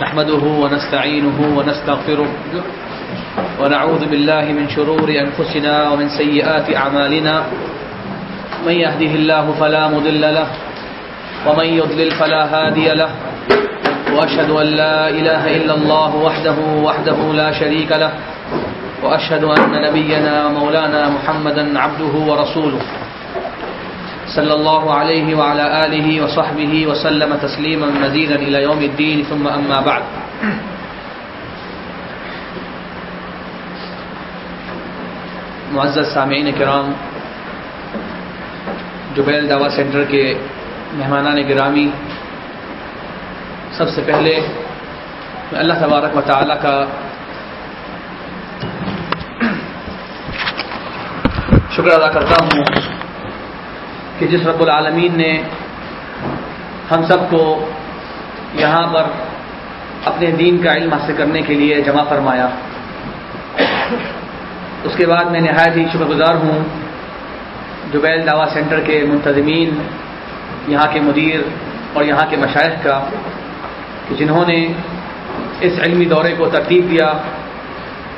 نحمده ونستعينه ونستغفره ونعوذ بالله من شرور أنفسنا ومن سيئات أعمالنا. من يهده الله فلا مضل له، ومن يضلل فلا هادي له. وأشهد أن لا إله إلا الله وحده وحده لا شريك له. وأشهد أن نبينا مولانا محمدا عبده ورسوله. صلى الله عليه وعلى آله وصحبه وسلم تسليما مزيدا إلى يوم الدين ثم أما بعد. معزز سامعین کرام، جبیل دعوی سینٹر کے مہمانان گرامی، سب سے پہلے میں اللہ تبارک و تعالی کا شکر ادا کرتا ہوں کہ جس رب العالمین نے ہم سب کو یہاں پر اپنے دین کا علم حاصل کرنے کے لیے جمع فرمایا۔ اس کے بعد میں نہایت ہی شکر گزار ہوں جبیل دعوی سینٹر کے منتظمین، یہاں کے مدیر اور یہاں کے مشائق کا، کہ جنہوں نے اس علمی دورے کو ترتیب دیا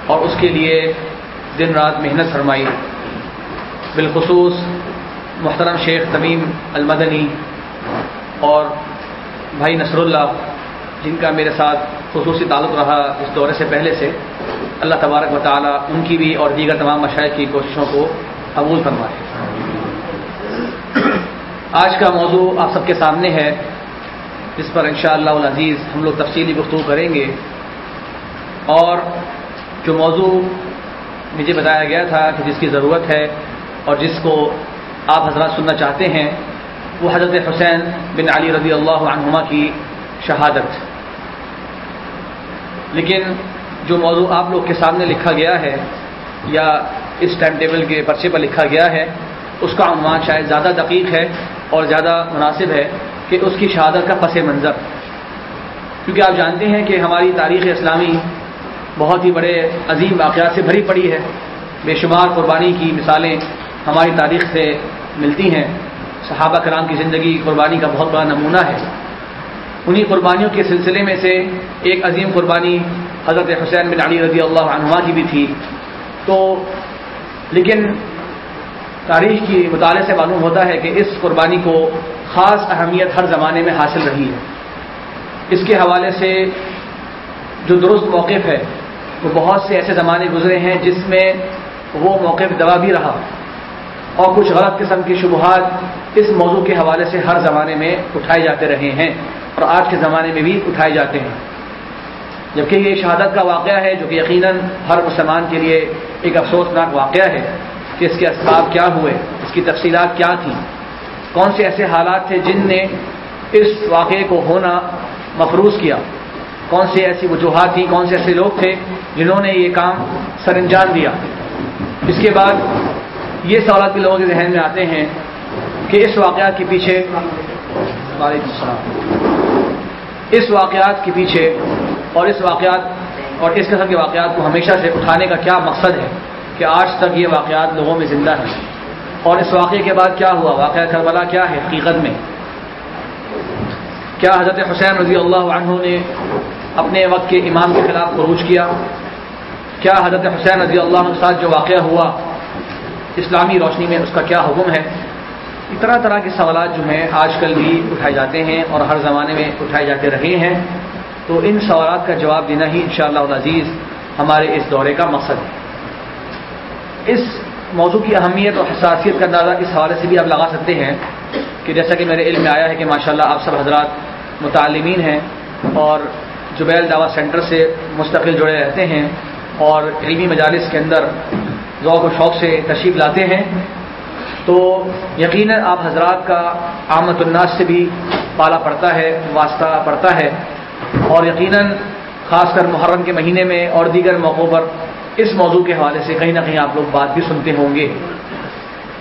اور اس کے لیے دن رات محنت فرمائی۔ بالخصوص محترم شیخ تمیم المدنی اور بھائی نصر اللہ جن کا میرے ساتھ خصوصی تعلق رہا اس دورے سے پہلے سے، اللہ تبارک و تعالیٰ ان کی بھی اور دیگر تمام مشاہد کی کوششوں کو قبول فرمائے۔ آج کا موضوع آپ سب کے سامنے ہے، جس پر انشاءاللہ اللہ العزیز ہم لوگ تفصیلی گفتگو کریں گے۔ اور جو موضوع مجھے بتایا گیا تھا کہ جس کی ضرورت ہے اور جس کو آپ حضرات سننا چاہتے ہیں، وہ حضرت حسین بن علی رضی اللہ عنہما کی شہادت۔ لیکن جو موضوع آپ لوگ کے سامنے لکھا گیا ہے، یا اس ٹائم ٹیبل کے پرچے پر لکھا گیا ہے، اس کا عنوان شاید زیادہ دقیق ہے اور زیادہ مناسب ہے کہ اس کی شہادت کا پس منظر۔ کیونکہ آپ جانتے ہیں کہ ہماری تاریخ اسلامی بہت ہی بڑے عظیم واقعات سے بھری پڑی ہے۔ بے شمار قربانی کی مثالیں ہماری تاریخ سے ملتی ہیں۔ صحابہ کرام کی زندگی قربانی کا بہت بڑا نمونہ ہے۔ انہی قربانیوں کے سلسلے میں سے ایک عظیم قربانی حضرت حسین بن علی رضی اللہ عنہ کی بھی تھی۔ تو لیکن تاریخ کی مطالعے سے معلوم ہوتا ہے کہ اس قربانی کو خاص اہمیت ہر زمانے میں حاصل رہی ہے۔ اس کے حوالے سے جو درست موقف ہے، وہ بہت سے ایسے زمانے گزرے ہیں جس میں وہ موقف دوا بھی رہا۔ اور کچھ غلط قسم کی شبہات اس موضوع کے حوالے سے ہر زمانے میں اٹھائے جاتے رہے ہیں اور آج کے زمانے میں بھی اٹھائے جاتے ہیں۔ جبکہ یہ شہادت کا واقعہ ہے، جو کہ یقیناً ہر مسلمان کے لیے ایک افسوسناک واقعہ ہے کہ اس کے اسباب کیا ہوئے، اس کی تفصیلات کیا تھیں۔ کون سے ایسے حالات تھے جن نے اس واقعے کو ہونا مفروض کیا؟ کون سی ایسی وجوہات تھیں، کون سے ایسے لوگ تھے جنہوں نے یہ کام سر انجام دیا؟ اس کے بعد یہ سوالات بھی لوگوں کے ذہن میں آتے ہیں کہ اس واقعات کے پیچھے وعلیکم السلام۔ اس واقعات کے پیچھے اور اس واقعات اور اس قسم کے واقعات کو ہمیشہ سے اٹھانے کا کیا مقصد ہے کہ آج تک یہ واقعات لوگوں میں زندہ ہیں؟ اور اس واقعے کے بعد کیا ہوا؟ واقعہ کربلا کیا ہے حقیقت میں؟ کیا حضرت حسین رضی اللہ عنہ نے اپنے وقت کے امام کے خلاف خروج کیا؟ کیا حضرت حسین رضی اللہ عنہ کے ساتھ جو واقعہ ہوا اسلامی روشنی میں اس کا کیا حکم ہے؟ طرح طرح کے سوالات جو ہیں، آج کل بھی اٹھائے جاتے ہیں اور ہر زمانے میں اٹھائے جاتے رہے ہیں۔ تو ان سوالات کا جواب دینا ہی انشاءاللہ شاء عزیز ہمارے اس دورے کا مقصد ہے۔ اس موضوع کی اہمیت اور حساسیت کا اندازہ اس حوالے سے بھی آپ لگا سکتے ہیں کہ جیسا کہ میرے علم میں آیا ہے کہ ماشاءاللہ آپ سب حضرات متعلمین ہیں اور جبیل دعوی سینٹر سے مستقل جڑے رہتے ہیں اور علمی مجالس کے اندر ذوق و شوق سے تشریف لاتے ہیں۔ تو یقیناً آپ حضرات کا آمد الناس سے بھی پالا پڑتا ہے، واسطہ پڑتا ہے۔ اور یقیناً خاص کر محرم کے مہینے میں اور دیگر موقعوں پر اس موضوع کے حوالے سے کہیں نہ کہیں آپ لوگ بات بھی سنتے ہوں گے۔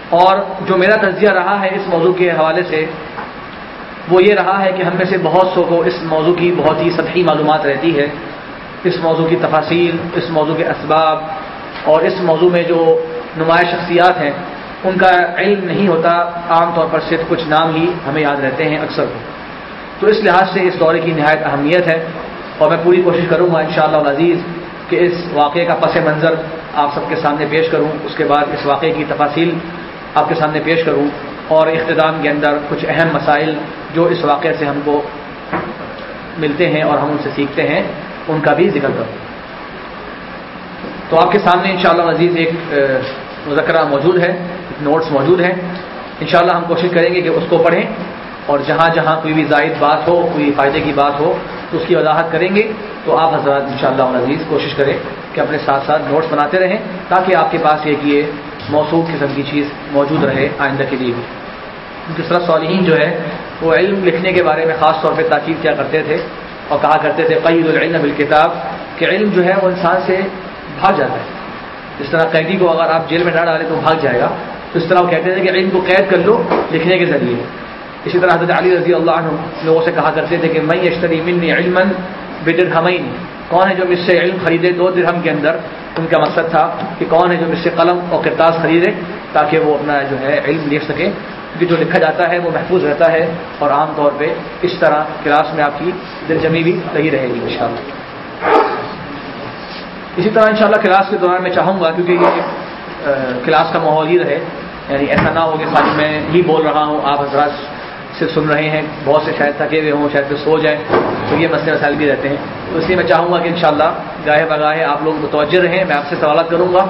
اور جو میرا تجزیہ رہا ہے اس موضوع کے حوالے سے، وہ یہ رہا ہے کہ ہم میں سے بہت سو کو اس موضوع کی بہت ہی سطحی معلومات رہتی ہے۔ اس موضوع کی تفاصیل، اس موضوع کے اسباب اور اس موضوع میں جو نمایاں شخصیات ہیں، ان کا علم نہیں ہوتا، عام طور پر صرف کچھ نام ہی ہمیں یاد رہتے ہیں اکثر۔ تو اس لحاظ سے اس دورے کی نہایت اہمیت ہے اور میں پوری کوشش کروں گا انشاءاللہ شاء عزیز کہ اس واقعے کا پس منظر آپ سب کے سامنے پیش کروں۔ اس کے بعد اس واقعے کی تفاصیل آپ کے سامنے پیش کروں اور اختتام کے اندر کچھ اہم مسائل جو اس واقعے سے ہم کو ملتے ہیں اور ہم ان سے سیکھتے ہیں، ان کا بھی ذکر کروں۔ تو آپ کے سامنے انشاءاللہ عزیز ایک مذکرہ موجود ہے نوٹس موجود ہیں۔ انشاءاللہ ہم کوشش کریں گے کہ اس کو پڑھیں اور جہاں جہاں کوئی بھی زائد بات ہو، کوئی فائدے کی بات ہو، تو اس کی وضاحت کریں گے۔ تو آپ حضرات ان شاء اللہ عزیز کوشش کریں کہ اپنے ساتھ ساتھ نوٹس بناتے رہیں تاکہ آپ کے پاس ایک یہ موصوف قسم کی چیز موجود رہے آئندہ کے لیے بھی۔ کیونکہ صالحین جو ہے، وہ علم لکھنے کے بارے میں خاص طور پہ تاکید کیا کرتے تھے اور کہا کرتے تھے قید العلم بالکتاب کہ علم جو ہے، وہ انسان سے بھاگ جاتا ہے۔ جس طرح قیدی کو اگر آپ جیل میں نہ ڈالیں تو بھاگ جائے گا۔ تو اس طرح وہ کہتے تھے کہ علم کو قید کر لو، لکھنے کے ذریعے۔ اسی طرح حضرت علی رضی اللہ عنہ لوگوں سے کہا کرتے تھے کہ میں اشتری منی علم بدر ہمین کون ہے جو مجھ سے علم خریدے دو درہم کے اندر؟ ان کا مقصد تھا کہ کون ہے جو مجھ سے قلم اور کرتاز خریدے تاکہ وہ اپنا جو ہے علم لکھ سکے۔ کیونکہ جو لکھا جاتا ہے وہ محفوظ رہتا ہے اور عام طور پہ اس طرح کلاس میں آپ کی دل جمی بھی رہی رہے گی ان اسی طرح انشاءاللہ کلاس کے دوران میں چاہوں گا، کیونکہ یہ کلاس کا ماحول ہی رہے یعنی ایسا نہ ہو کہ خالی میں ہی بول رہا ہوں، آپ حضرات سے سن رہے ہیں، بہت سے شاید تھکے ہوئے ہوں، شاید سو جائیں، تو یہ مسئلے مسائل بھی رہتے ہیں۔ تو اس لیے میں چاہوں گا کہ انشاءاللہ گاہے بگاہے آپ لوگ متوجہ رہیں، میں آپ سے سوالات کروں گا،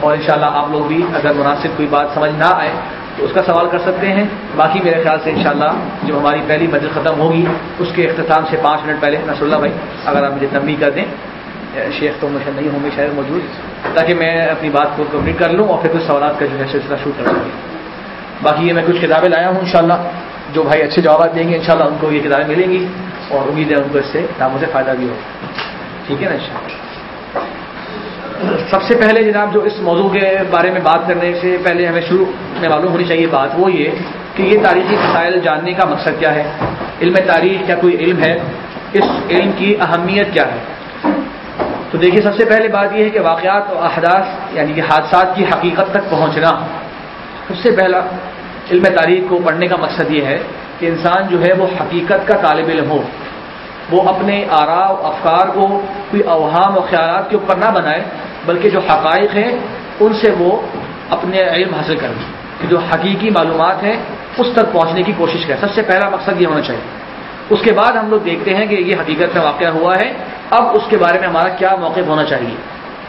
اور انشاءاللہ آپ لوگ بھی اگر مناسب کوئی بات سمجھ نہ آئے، تو اس کا سوال کر سکتے ہیں۔ باقی میرے خیال سے انشاءاللہ جب ہماری پہلی مجلس ختم ہوگی، اس کے اختتام سے پانچ منٹ پہلے، نصر اللہ بھائی، اگر آپ مجھے تنبی کر دیں۔ شیخ تو مجھے نہیں ہوں گے شاید موجود، تاکہ میں اپنی بات کو کمپلیٹ کر لوں اور پھر کچھ سوالات کا جو ہے سلسلہ شروع کر دوں باقی یہ میں کچھ کتابیں لایا ہوں، انشاءاللہ، جو بھائی اچھے جوابات دیں گے، انشاءاللہ ان کو یہ کتابیں ملیں گی اور امید ہے ان کو اس سے کاموں سے فائدہ بھی ہو ٹھیک ہے نا ان سب سے پہلے جناب جو اس موضوع کے بارے میں بات کرنے سے پہلے ہمیں شروع میں معلوم ہونی چاہیے بات وہ یہ کہ یہ تاریخی مسائل جاننے کا مقصد کیا ہے؟ علم تاریخ کیا کوئی علم ہے؟ اس علم کی اہمیت کیا ہے؟ تو دیکھیے، سب سے پہلے بات یہ ہے کہ واقعات و احداث یعنی کہ حادثات کی حقیقت تک پہنچنا، سب سے پہلا علم تاریخ کو پڑھنے کا مقصد یہ ہے کہ انسان جو ہے وہ حقیقت کا طالب علم ہو۔ وہ اپنے آرا و افکار کو، کوئی اوہام و خیالات کے اوپر نہ بنائے، بلکہ جو حقائق ہیں، ان سے وہ اپنے علم حاصل کریں کہ جو حقیقی معلومات ہیں، اس تک پہنچنے کی کوشش کریں سب سے پہلا مقصد یہ ہونا چاہیے۔ اس کے بعد ہم لوگ دیکھتے ہیں کہ یہ حقیقت میں واقعہ ہوا ہے۔ اب اس کے بارے میں ہمارا کیا موقع ہونا چاہیے؟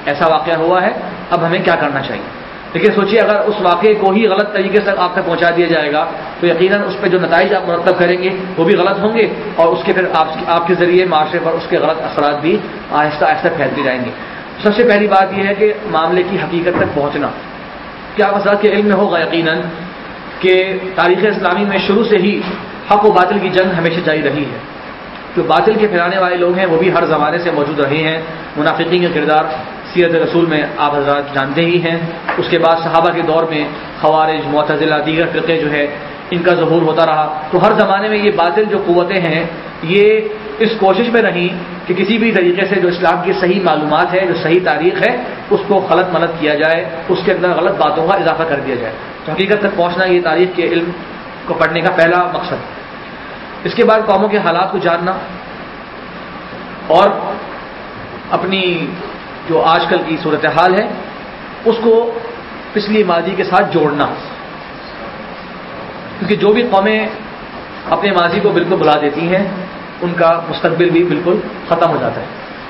ایسا واقعہ ہوا ہے، اب ہمیں کیا کرنا چاہیے؟ لیکن سوچیے اگر اس واقعے کو ہی غلط طریقے سے آپ تک پہنچا دیا جائے گا، تو یقیناً اس پہ جو نتائج آپ مرتب کریں گے، وہ بھی غلط ہوں گے اور اس کے پھر آپ کے ذریعے معاشرے پر اس کے غلط اثرات بھی آہستہ آہستہ پھیلتے جائیں گے۔ سب سے پہلی بات یہ ہے کہ معاملے کی حقیقت تک پہنچنا۔ کیا مسئلہ کے علم میں ہوگا یقیناً کہ تاریخ اسلامی میں شروع سے ہی حق و باطل کی جنگ ہمیشہ جاری رہی ہے۔ جو باطل کے پھیلانے والے لوگ ہیں، وہ بھی ہر زمانے سے موجود رہے ہیں۔ منافقین کا کردار سیرت رسول میں آپ حضرات جانتے ہی ہیں۔ اس کے بعد صحابہ کے دور میں خوارج، معتزلہ، دیگر فرقے جو ہے ان کا ظہور ہوتا رہا۔ تو ہر زمانے میں یہ باطل جو قوتیں ہیں، یہ اس کوشش میں رہیں کہ کسی بھی طریقے سے جو اسلام کی صحیح معلومات ہے، جو صحیح تاریخ ہے، اس کو غلط ملت کیا جائے، اس کے اندر غلط باتوں کا اضافہ کر دیا جائے۔ تو حقیقت تک پہنچنا یہ تاریخ کے علم کو پڑھنے کا پہلا مقصد۔ اس کے بعد قوموں کے حالات کو جاننا اور اپنی جو آج کل کی صورتحال ہے، اس کو پچھلی ماضی کے ساتھ جوڑنا۔ کیونکہ جو بھی قومیں اپنے ماضی کو بالکل بلا دیتی ہیں، ان کا مستقبل بھی بالکل ختم ہو جاتا ہے۔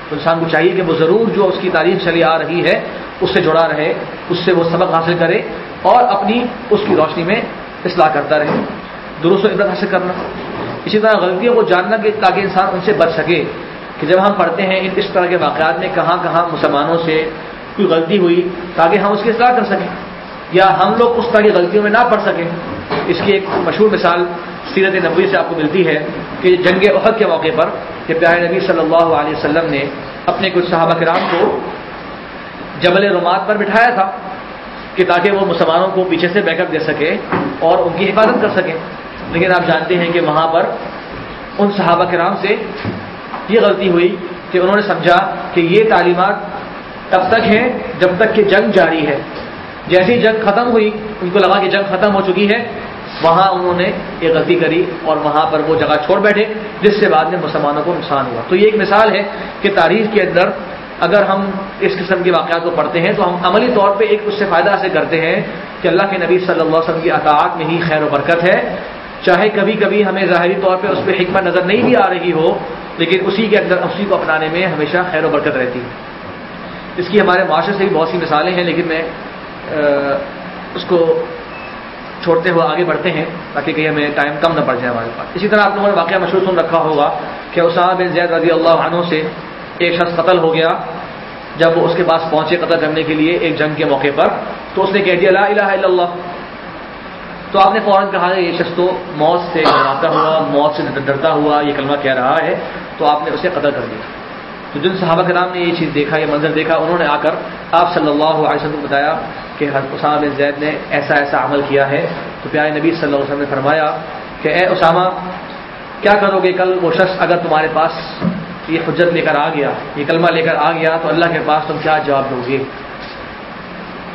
تو انسان کو چاہیے کہ وہ ضرور جو اس کی تاریخ چلی آ رہی ہے، اس سے جڑا رہے، اس سے وہ سبق حاصل کرے اور اپنی اس کی روشنی میں اصلاح کرتا رہے۔ درست و عبرت حاصل کرنا۔ اسی طرح غلطیوں کو جاننا کہ تاکہ انسان ان سے بچ سکے کہ جب ہم پڑھتے ہیں اس طرح کے واقعات میں کہاں کہاں مسلمانوں سے کوئی غلطی ہوئی تاکہ ہم اس کی اصلاح کر سکیں یا ہم لوگ اس طرح کی غلطیوں میں نہ پڑھ سکیں۔ اس کی ایک مشہور مثال سیرت نبوی سے آپ کو ملتی ہے کہ جنگ عہد کے موقع پر کہ پیارے نبی صلی اللہ علیہ وسلم نے اپنے کچھ صحابہ کرام کو جبل رومات پر بٹھایا تھا کہ تاکہ وہ مسلمانوں کو پیچھے سے بیک اپ دے سکے اور ان کی حفاظت کر سکیں۔ لیکن آپ جانتے ہیں کہ وہاں پر ان صحابہ کرام سے یہ غلطی ہوئی کہ انہوں نے سمجھا کہ یہ تعلیمات تب تک ہیں جب تک کہ جنگ جاری ہے۔ جیسی جنگ ختم ہوئی، ان کو لگا کہ جنگ ختم ہو چکی ہے، وہاں انہوں نے یہ غلطی کری اور وہاں پر وہ جگہ چھوڑ بیٹھے، جس سے بعد میں مسلمانوں کو نقصان ہوا۔ تو یہ ایک مثال ہے کہ تاریخ کے اندر اگر ہم اس قسم کے واقعات کو پڑھتے ہیں تو ہم عملی طور پہ ایک اس سے فائدہ حاصل کرتے ہیں کہ اللہ کے نبی صلی اللہ علیہ وسلم کی اطاعت میں ہی خیر و برکت ہے۔ چاہے کبھی کبھی ہمیں ظاہری طور پہ اس پہ حکمت نظر نہیں بھی آ رہی ہو، لیکن اسی کے اندر اسی کو اپنانے میں ہمیشہ خیر و برکت رہتی ہے۔ اس کی ہمارے معاشرے سے بھی بہت سی مثالیں ہیں، لیکن میں اس کو چھوڑتے ہوئے آگے بڑھتے ہیں تاکہ کہیں ہمیں ٹائم کم نہ پڑ جائے ہمارے پاس۔ اسی طرح آپ لوگوں نے واقعہ مشہور سن رکھا ہوگا کہ اسامہ بن زید رضی اللہ عنہ سے ایک شخص قتل ہو گیا۔ جب وہ اس کے پاس پہنچے قتل کرنے کے لیے ایک جنگ کے موقع پر، تو اس نے کہہ دیا، لا الہ الا اللہ تو آپ نے فوراً کہا یہ شخص تو موت سے ڈراتا ہوا، موت سے ڈرتا ہوا یہ کلمہ کہہ رہا ہے، تو آپ نے اسے قتل کر دیا۔ تو جن صحابہ کرام نے یہ چیز دیکھا، یہ منظر دیکھا، انہوں نے آ کر آپ صلی اللہ علیہ وسلم کو بتایا کہ اسامہ بن زید نے ایسا ایسا عمل کیا ہے۔ تو پیارے نبی صلی اللہ علیہ وسلم نے فرمایا کہ اے اسامہ، کیا کرو گے کل وہ شخص اگر تمہارے پاس یہ حجت لے کر آ گیا، یہ کلمہ لے کر آ گیا، تو اللہ کے پاس تم کیا جواب دو گے؟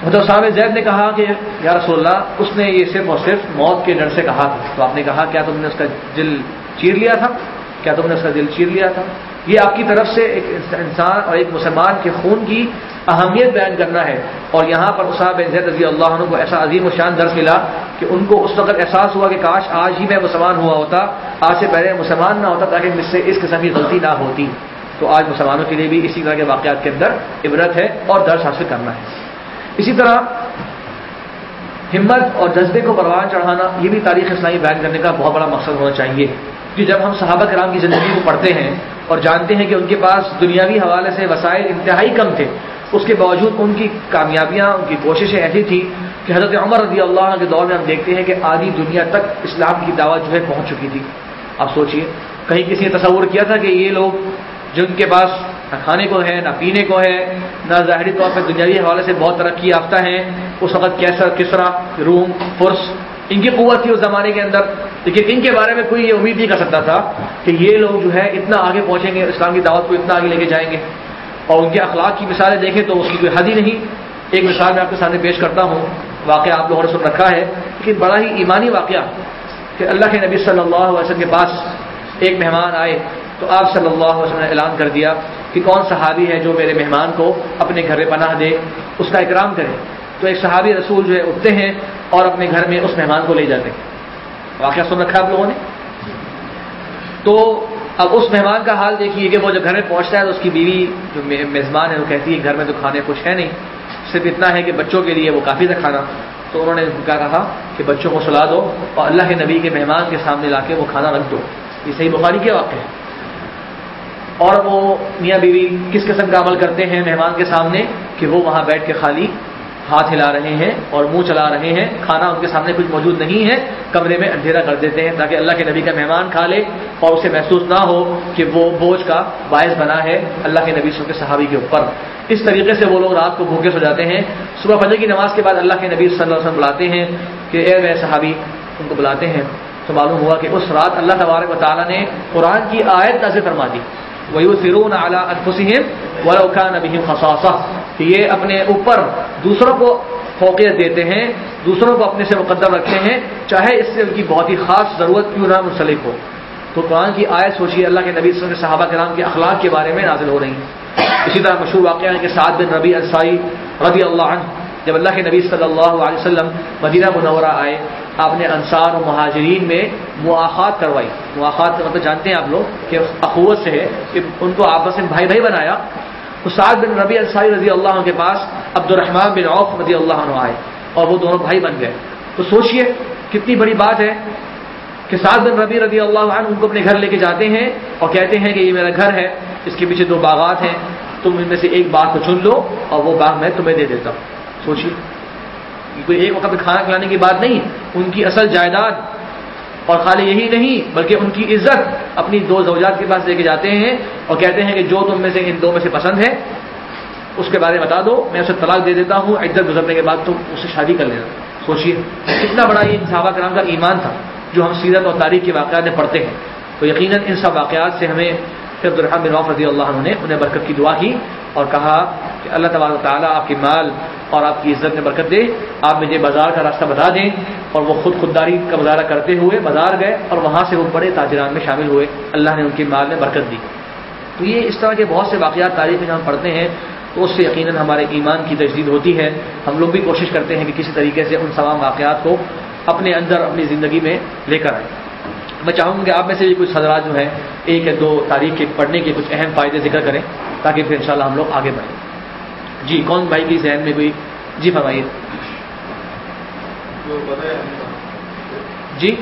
حضرت صاحب زید نے کہا کہ یا رسول اللہ، اس نے یہ صرف اور صرف موت کے ڈر سے کہا تھا۔ تو آپ نے کہا، کیا تم نے اس کا دل چیر لیا تھا؟ کیا تم نے اس کا دل چیر لیا تھا؟ یہ آپ کی طرف سے ایک انسان اور ایک مسلمان کے خون کی اہمیت بیان کرنا ہے۔ اور یہاں پر اساب زید رضی اللہ عنہ کو ایسا عظیم و شان درس ملا کہ ان کو اس وقت احساس ہوا کہ کاش آج ہی میں مسلمان ہوا ہوتا، آج سے پہلے مسلمان نہ ہوتا، تاکہ مجھ سے اس قسم کی غلطی نہ ہوتی۔ تو آج مسلمانوں کے لیے بھی اسی طرح کے واقعات کے اندر عبرت ہے اور درس حاصل کرنا ہے۔ اسی طرح ہمت اور جذبے کو پروان چڑھانا، یہ بھی تاریخ اسلامی بیان کرنے کا بہت بڑا مقصد ہونا چاہیے۔ کہ جب ہم صحابہ کرام کی زندگی کو پڑھتے ہیں اور جانتے ہیں کہ ان کے پاس دنیاوی حوالے سے وسائل انتہائی کم تھے، اس کے باوجود ان کی کامیابیاں، ان کی کوششیں ایسی تھیں کہ حضرت عمر رضی اللہ عنہ کے دور میں ہم دیکھتے ہیں کہ آدھی دنیا تک اسلام کی دعوت جو ہے پہنچ چکی تھی۔ آپ سوچئے، کہیں کسی نے تصور کیا تھا کہ یہ لوگ جن کے پاس نہ کھانے کو ہے، نہ پینے کو ہے، نہ ظاہری طور پہ دنیاوی حوالے سے بہت ترقی یافتہ ہیں۔ اس وقت کیسر کسرا روم، فرس، ان کی قوت تھی اس زمانے کے اندر۔ لیکن ان کے بارے میں کوئی یہ امید نہیں کر سکتا تھا کہ یہ لوگ جو ہے اتنا آگے پہنچیں گے، اسلام کی دعوت کو اتنا آگے لے کے جائیں گے۔ اور ان کے اخلاق کی مثالیں دیکھیں تو اس کی کوئی حد ہی نہیں۔ ایک مثال میں آپ کے سامنے پیش کرتا ہوں۔ واقعہ آپ لوگوں نے سن رکھا ہے، لیکن بڑا ہی ایمانی واقعہ کہ اللہ کے نبی صلی اللہ علیہ وسلم کے پاس ایک مہمان آئے تو آپ صلی اللہ علیہ وسلم نے اعلان کر دیا۔ کہ کون صحابی ہے جو میرے مہمان کو اپنے گھر میں پناہ دے، اس کا اکرام کرے۔ تو ایک صحابی رسول جو ہے اٹھتے ہیں اور اپنے گھر میں اس مہمان کو لے جاتے ہیں۔ واقعہ سن رکھا آپ لوگوں نے؟ تو اب اس مہمان کا حال دیکھیے کہ وہ جب گھر میں پہنچتا ہے تو اس کی بیوی جو میزبان ہے، وہ کہتی ہے گھر میں تو کھانے کچھ ہے نہیں۔ صرف اتنا ہے کہ بچوں کے لیے وہ کافی تھا کھانا۔ تو انہوں نے کیا کہا ہاں، کہ بچوں کو سلا دو اور اللہ کے نبی کے مہمان کے سامنے لا کے وہ کھانا رکھ دو۔ یہ صحیح بخاری کے واقع ہے۔ اور وہ میاں بیوی کس قسم کا عمل کرتے ہیں مہمان کے سامنے کہ وہ وہاں بیٹھ کے خالی ہاتھ ہلا رہے ہیں اور منہ چلا رہے ہیں، کھانا ان کے سامنے کچھ موجود نہیں ہے، کمرے میں اندھیرا کر دیتے ہیں تاکہ اللہ کے نبی کا مہمان کھا لے اور اسے محسوس نہ ہو کہ وہ بوجھ کا باعث بنا ہے اللہ کے نبی کے صحابی کے اوپر۔ اس طریقے سے وہ لوگ رات کو بھوکے سو جاتے ہیں۔ صبح فجر کی نماز کے بعد اللہ کے نبی صلی اللہ علیہ وسلم بلاتے ہیں کہ اے میں صحابی، ان کو بلاتے ہیں۔ تو معلوم ہوا کہ اس رات اللہ تبارک و تعالیٰ نے قرآن کی آیت نازل فرما دی۔ وہی سرون اعلیٰ ادفسم ولا نبی خصاصہ کہ یہ اپنے اوپر دوسروں کو فوقیت دیتے ہیں، دوسروں کو اپنے سے مقدم رکھتے ہیں، چاہے اس سے ان کی بہت ہی خاص ضرورت کیوں نہ منسلک ہو۔ تو قرآن کی آیت سوچیے، اللہ کے نبی صلی اللہ صحابہ کے نام کے اخلاق کے بارے میں نازل ہو رہی ہیں۔ اسی طرح مشہور واقعہ ہے کہ سعد بن ربی السائی رضی اللہ عنہ جب اللہ کے نبی صلی اللہ علیہ وسلم مدینہ منورہ آئے، آپ نے انصار و مہاجرین میں مواخات کروائی۔ مواخات کا مطلب جانتے ہیں آپ لوگ کہ اخوت سے ہے کہ ان کو آپس میں بھائی بھائی بنایا۔ تو بن ربی الصاری رضی اللہ عنہ کے پاس عبد الرحمان بن عوف رضی اللہ عنہ آئے اور وہ دونوں بھائی بن گئے۔ تو سوچئے کتنی بڑی بات ہے کہ سعد بن ربی رضی اللہ عنہ ان کو اپنے گھر لے کے جاتے ہیں اور کہتے ہیں کہ یہ میرا گھر ہے، اس کے پیچھے دو باغات ہیں، تم ان میں سے ایک باغ کو چن لو اور وہ باغ میں تمہیں دے دیتا ہوں۔ سوچیے۔ کوئی ایک وقت کھانا کھلانے کی بات نہیں، ان کی اصل جائیداد، اور خالی یہی نہیں، بلکہ ان کی عزت اپنی دو زوجات کے پاس لے کے جاتے ہیں اور کہتے ہیں کہ جو تم میں سے ان دو میں سے پسند ہے، اس کے بارے میں بتا دو، میں اسے طلاق دے دیتا ہوں عزت گزرنے کے بعد تم اس سے شادی کر لینا۔ سوچیے، کتنا بڑا یہ صحابہ کرام کا ایمان تھا، جو ہم سیرت اور تاریخ کے واقعات میں پڑھتے ہیں۔ تو یقیناً ان سب واقعات سے ہمیں عبد الرحمٰن بن رضی اللہ عنہ نے انہیں برکت کی دعا کی۔ اور کہا کہ اللہ تبارک تعالیٰ آپ کے مال اور آپ کی عزت میں برکت دے، آپ مجھے بازار کا راستہ بتا دیں۔ اور وہ خود خودداری کا مظاہرہ کرتے ہوئے بازار گئے اور وہاں سے وہ بڑے تاجران میں شامل ہوئے۔ اللہ نے ان کے مال میں برکت دی۔ تو یہ اس طرح کے بہت سے واقعات تاریخ میں ہم پڑھتے ہیں، تو اس سے یقیناً ہمارے ایمان کی تجدید ہوتی ہے۔ ہم لوگ بھی کوشش کرتے ہیں کہ کسی طریقے سے ان تمام واقعات کو اپنے اندر، اپنی زندگی میں لے کر آئیں۔ میں چاہوں گا کہ آپ میں سے بھی کچھ حضرات جو ہیں، ایک یا دو تاریخ کے پڑھنے کے کچھ اہم فائدے ذکر کریں۔ تاکہ پھر انشاءاللہ ہم لوگ آگے بڑھیں۔ جی کون بھائی کی ذہن میں کوئی؟ جی فرمائیے۔ جی؟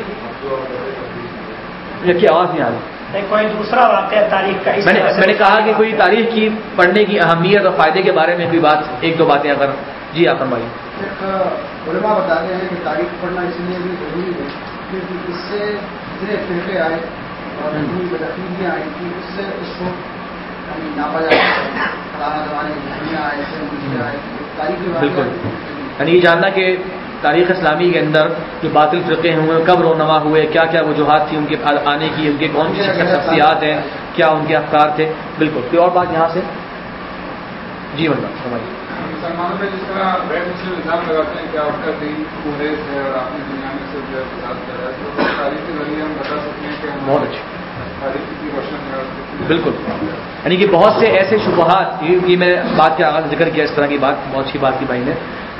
کی آواز نہیں آ رہی؟ کوئی دوسرا واقعہ تاریخ کا میں نے کہا کہ کوئی تاریخ کی پڑھنے کی اہمیت اور فائدے کے بارے میں کوئی بات ایک دو باتیں اگر۔ جی آپ فرمائیے۔ علماء بتاتے ہیں کہ تاریخ پڑھنا اس لیے بھی ضروری ہے کیونکہ اس سے جتنے فرقے آئے اور آئی تھی اس سے اس کو بالکل۔ یعنی یہ جاننا کہ تاریخ اسلامی کے اندر جو باطل فرقے ہوئے کب رونما ہوئے کیا کیا وجوہات تھی ان کے آنے کی ان کے کون سی شخصیات ہیں کیا ان کے افطار تھے؟ بالکل۔ کوئی اور بات یہاں سے؟ جی مطلب سمجھیے مسلمانوں جس طرح مسلم لگاتے ہیں کیا اس کا دین کوریز ہے اور اپنی دنیا میں سے جو ہے کر رہا ہے؟ تو تاریخ کے ذریعے ہم بتا سکتے ہیں کہ بہت اچھے بالکل۔ یعنی کہ بہت سے ایسے شبہات، یہ میں بات کے آغاز ذکر کیا اس طرح کی بات، بہت اچھی بات کی بھائی نے۔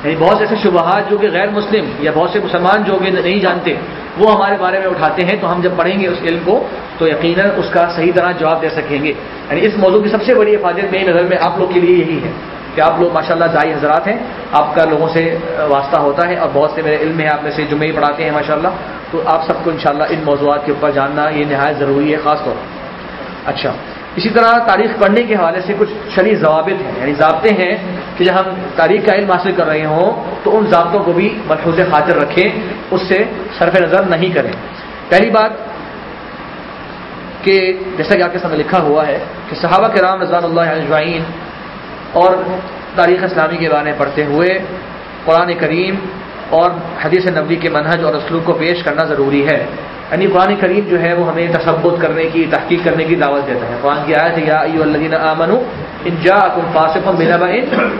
یعنی بہت سے ایسے شبہات جو کہ غیر مسلم یا بہت سے مسلمان جو کہ نہیں جانتے، وہ ہمارے بارے میں اٹھاتے ہیں تو ہم جب پڑھیں گے اس علم کو تو یقیناً اس کا صحیح طرح جواب دے سکیں گے۔ یعنی اس موضوع کی سب سے بڑی حفاظت میری نظر میں آپ لوگ کے لیے یہی ہے۔ کہ آپ لوگ ماشاء اللہ دائی حضرات ہیں، آپ کا لوگوں سے واسطہ ہوتا ہے اور بہت سے میرے علم ہے آپ میں سے جمعے ہی پڑھاتے ہیں ماشاء اللہ تو آپ سب کو انشاءاللہ ان موضوعات کے اوپر جاننا یہ نہایت ضروری ہے، خاص طور پر۔ اچھا اسی طرح تاریخ پڑھنے کے حوالے سے کچھ شریع ضوابط ہیں یعنی ضابطے ہیں کہ جب ہم تاریخ کا علم حاصل کر رہے ہوں، تو ان ضابطوں کو بھی ملحوظ خاطر رکھیں، اس سے صرف نظر نہیں کریں۔ پہلی بات کہ جیسا کہ آپ کے سامنے لکھا ہوا ہے کہ صحابہ کے رام رضوان اللہ اجوائین اور تاریخ اسلامی کے بارے میں پڑھتے ہوئے قرآن کریم اور حدیث نبی کے منہج اور اسلوب کو پیش کرنا ضروری ہے۔ یعنی قرآن کریم جو ہے وہ ہمیں تصبت کرنے کی، تحقیق کرنے کی دعوت دیتا ہے۔ قرآن کی آیت یا الدین ان جا تم فاسف بنا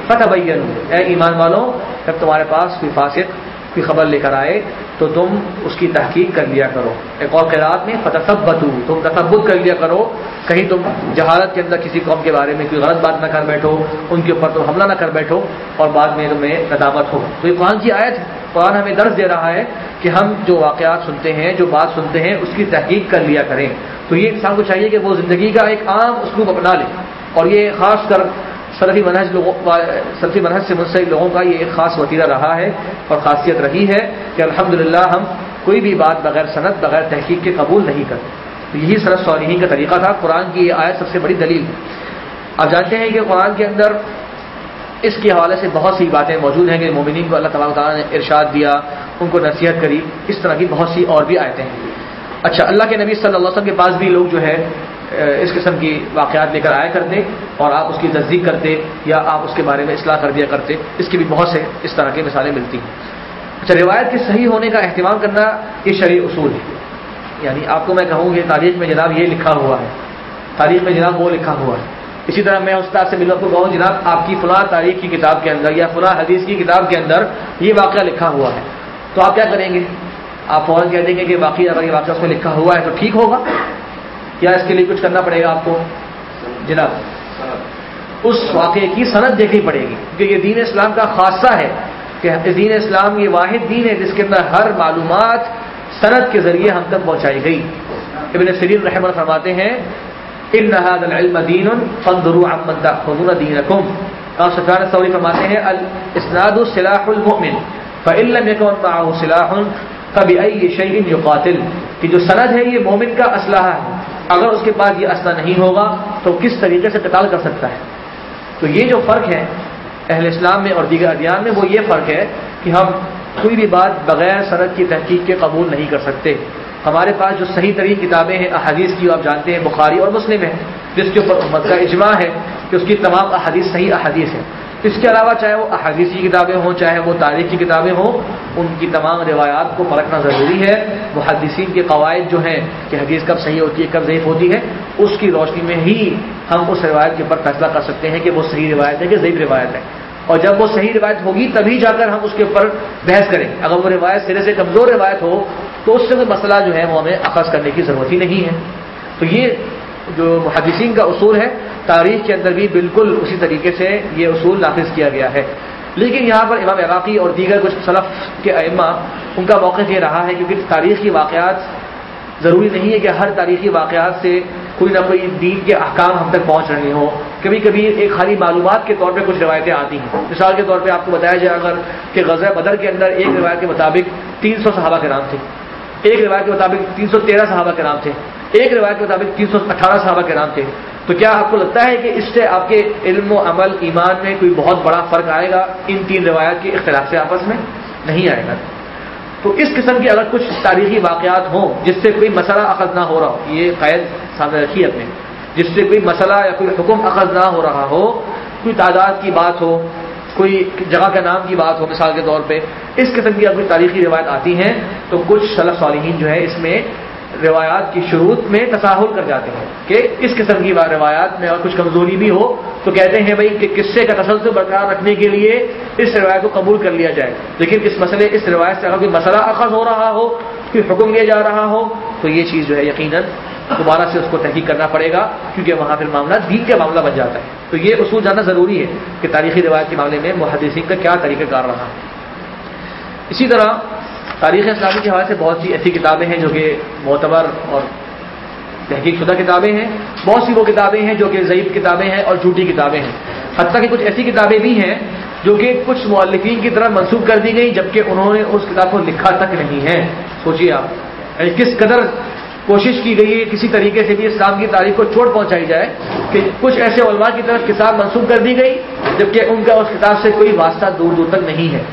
فتح اے ایمان والوں جب تمہارے پاس کوئی فاسق، کوئی خبر لے کر آئے تو تم اس کی تحقیق کر لیا کرو۔ ایک اور قرآت میں فتح تم تصبت کر لیا کرو۔ کہیں تم جہالت کے اندر کسی قوم کے بارے میں کوئی غلط بات نہ کر بیٹھو، ان کے اوپر تم حملہ نہ کر بیٹھو اور بعد میں تمہیں ندامت ہو۔ تو یہ قرآن کی آیت، قرآن ہمیں درج دے رہا ہے کہ ہم جو واقعات سنتے ہیں، جو بات سنتے ہیں، اس کی تحقیق کر لیا کریں۔ تو یہ انسان کو چاہیے کہ وہ زندگی کا ایک عام اسلوب اپنا لے اور یہ خاص کر سلفی منہج لوگوں سلفی منہج سے منسلک لوگوں کا یہ ایک خاص وطیرہ رہا ہے اور خاصیت رہی ہے کہ الحمدللہ ہم کوئی بھی بات بغیر صنعت بغیر تحقیق کے قبول نہیں کرتے۔ تو یہی سرد صالحین کا طریقہ تھا۔ قرآن کی یہ آیت سب سے بڑی دلیل ہے۔ آپ جانتے ہیں کہ قرآن کے اندر اس کے حوالے سے بہت سی باتیں موجود ہیں کہ مومنین کو اللہ تعالیٰ تعالیٰ نے ارشاد دیا، ان کو نصیحت کری، اس طرح کی بہت سی اور بھی آیتیں ہیں۔ اچھا اللہ کے نبی صلی اللہ علیہ وسلم کے پاس بھی لوگ جو ہے اس قسم کی واقعات لے کر آیا کرتے اور آپ اس کی تصدیق کرتے یا آپ اس کے بارے میں اصلاح کر دیا کرتے، اس کی بھی بہت سے اس طرح کی مثالیں ملتی ہیں۔ اچھا روایت کے صحیح ہونے کا اہتمام کرنا یہ شرعی اصول ہے۔ یعنی آپ کو میں کہوں گی تاریخ میں جناب یہ لکھا ہوا ہے۔ تاریخ میں جناب وہ لکھا ہوا ہے۔ اسی طرح میں استاد سے ملوں کو کہوں جناب آپ کی فلاں تاریخ کی کتاب کے اندر یا فلاں حدیث کی کتاب کے اندر یہ واقعہ لکھا ہوا ہے۔ تو آپ کیا کریں گے؟ آپ فوراً کہہ دیں گے کہ باقی اگر یہ واقعہ اس میں لکھا ہوا ہے تو ٹھیک ہوگا۔ یا اس کے لیے کچھ کرنا پڑے گا آپ کو؟ جناب، اس واقعے کی صنعت دیکھنی پڑے گی کیونکہ یہ دین اسلام کا خاصہ ہے، کہ دین اسلام یہ واحد دین ہے جس کے اندر ہر معلومات صنعت کے ذریعے ہم تک پہنچائی گئی۔ ابن سرین رحمہ فرماتے ہیں، ان نہاد العلم دین فندرو احمد خدون دین رقم اور سفیان سوری فرماتے ہیں، الاسناد السلاح المؤمن فعلم یکن معه سلاح کبھی ائی شعین جو قاتل کہ جو سند ہے، یہ مومن کا اسلحہ ہے۔ اگر اس کے پاس یہ اسلحہ نہیں ہوگا تو کس طریقے سے قتال کر سکتا ہے؟ تو یہ جو فرق ہے اہل اسلام میں اور دیگر ادیان میں، وہ یہ فرق ہے کہ ہم کوئی بھی بات بغیر سرد کی تحقیق کے قبول نہیں کر سکتے۔ ہمارے پاس جو صحیح ترین کتابیں ہیں، احادیث کی آپ جانتے ہیں، بخاری اور مسلم ہیں، جس کے اوپر امت کا اجماع ہے کہ اس کی تمام احادیث صحیح احادیث ہیں۔ اس کے علاوہ چاہے وہ احادیثی کتابیں ہوں، چاہے وہ تاریخی کتابیں ہوں، ان کی تمام روایات کو پرکھنا ضروری ہے۔ محدثین کے قواعد جو ہیں کہ حدیث کب صحیح ہوتی ہے، کب ضعیف ہوتی ہے، اس کی روشنی میں ہی ہم اس روایت کے اوپر فیصلہ کر سکتے ہیں کہ وہ صحیح روایت ہے کہ ضعیف روایت ہے۔ اور جب وہ صحیح روایت ہوگی، تبھی جا کر ہم اس کے اوپر بحث کریں۔ اگر وہ روایت سرے سے کمزور روایت ہو، تو اس سے کوئی مسئلہ جو ہے وہ ہمیں اخذ کرنے کی ضرورت ہی نہیں ہے۔ تو یہ جو محدثین کا اصول ہے، تاریخ کے اندر بھی بالکل اسی طریقے سے یہ اصول نافذ کیا گیا ہے۔ لیکن یہاں پر امام عراقی اور دیگر کچھ صلف کے ائمہ، ان کا موقف یہ رہا ہے کیونکہ تاریخی واقعات ضروری نہیں ہے کہ ہر تاریخی واقعات سے کوئی نہ کوئی دین کے احکام ہم تک پہنچ رہے ہوں۔ کبھی کبھی ایک خالی معلومات کے طور پہ کچھ روایتیں آتی ہیں۔ مثال کے طور پہ آپ کو بتایا جائے اگر کہ غزہ بدر کے اندر ایک روایت کے مطابق تین سو صحابہ کے نام تھے۔ ایک روایت کے مطابق تین سو تیرہ صحابہ کے نام تھے۔ ایک روایت کے مطابق تین سو اٹھارہ صحابہ کے نام تھے۔ تو کیا آپ کو لگتا ہے کہ اس سے آپ کے علم و عمل، ایمان میں کوئی بہت بڑا فرق آئے گا ان تین روایات کے اختلاف سے آپس میں؟ نہیں آئے گا۔ تو اس قسم کے اگر کچھ تاریخی واقعات ہوں جس سے کوئی مسئلہ اخذ نہ ہو رہا ہو، یہ قید سامنے رکھی اپنے، جس سے کوئی مسئلہ یا کوئی حکم اخذ نہ ہو رہا ہو، کوئی تعداد کی بات ہو، کوئی جگہ کا نام کی بات ہو، مثال کے طور پہ اس قسم کی اگر کوئی تاریخی روایت آتی ہیں، تو کچھ صلف صالحین جو ہے اس میں روایات کی شروط میں تصاہل کر جاتے ہیں کہ اس قسم کی روایات میں اگر کچھ کمزوری بھی ہو تو کہتے ہیں بھائی کہ قصے کا تسلسل برقرار رکھنے کے لیے اس روایت کو قبول کر لیا جائے۔ لیکن اس مسئلے، اس روایت سے اگر کوئی مسئلہ اخذ ہو رہا ہو، کوئی حکم لیا جا رہا ہو، تو یہ چیز جو ہے یقیناً دوبارہ سے اس کو تحقیق کرنا پڑے گا، کیونکہ وہاں پھر معاملہ دین کا معاملہ بن جاتا ہے۔ تو یہ اصول جاننا ضروری ہے کہ تاریخی روایت کے معاملے میں محدثین کا کیا طریقہ کار رہا۔ ہے اسی طرح تاریخ اسلامی کے حوالے سے بہت سی ایسی کتابیں ہیں جو کہ معتبر اور تحقیق شدہ کتابیں ہیں۔ بہت سی وہ کتابیں ہیں جو کہ ضعیف کتابیں ہیں اور جھوٹی کتابیں ہیں۔ حتیٰ کہ کچھ ایسی کتابیں بھی ہیں جو کہ کچھ مولفین کی طرح منسوخ کر دی گئی جبکہ انہوں نے اس کتاب کو لکھا تک نہیں ہے۔ سوچیے آپ یعنی کس قدر کوشش کی گئی ہے کسی طریقے سے بھی اسلام کی تاریخ کو چوٹ پہنچائی جائے کہ کچھ ایسے علماء کی طرف کتاب منسوخ کر دی گئی، جبکہ ان کا اس کتاب سے کوئی واسطہ دور دور تک نہیں ہے۔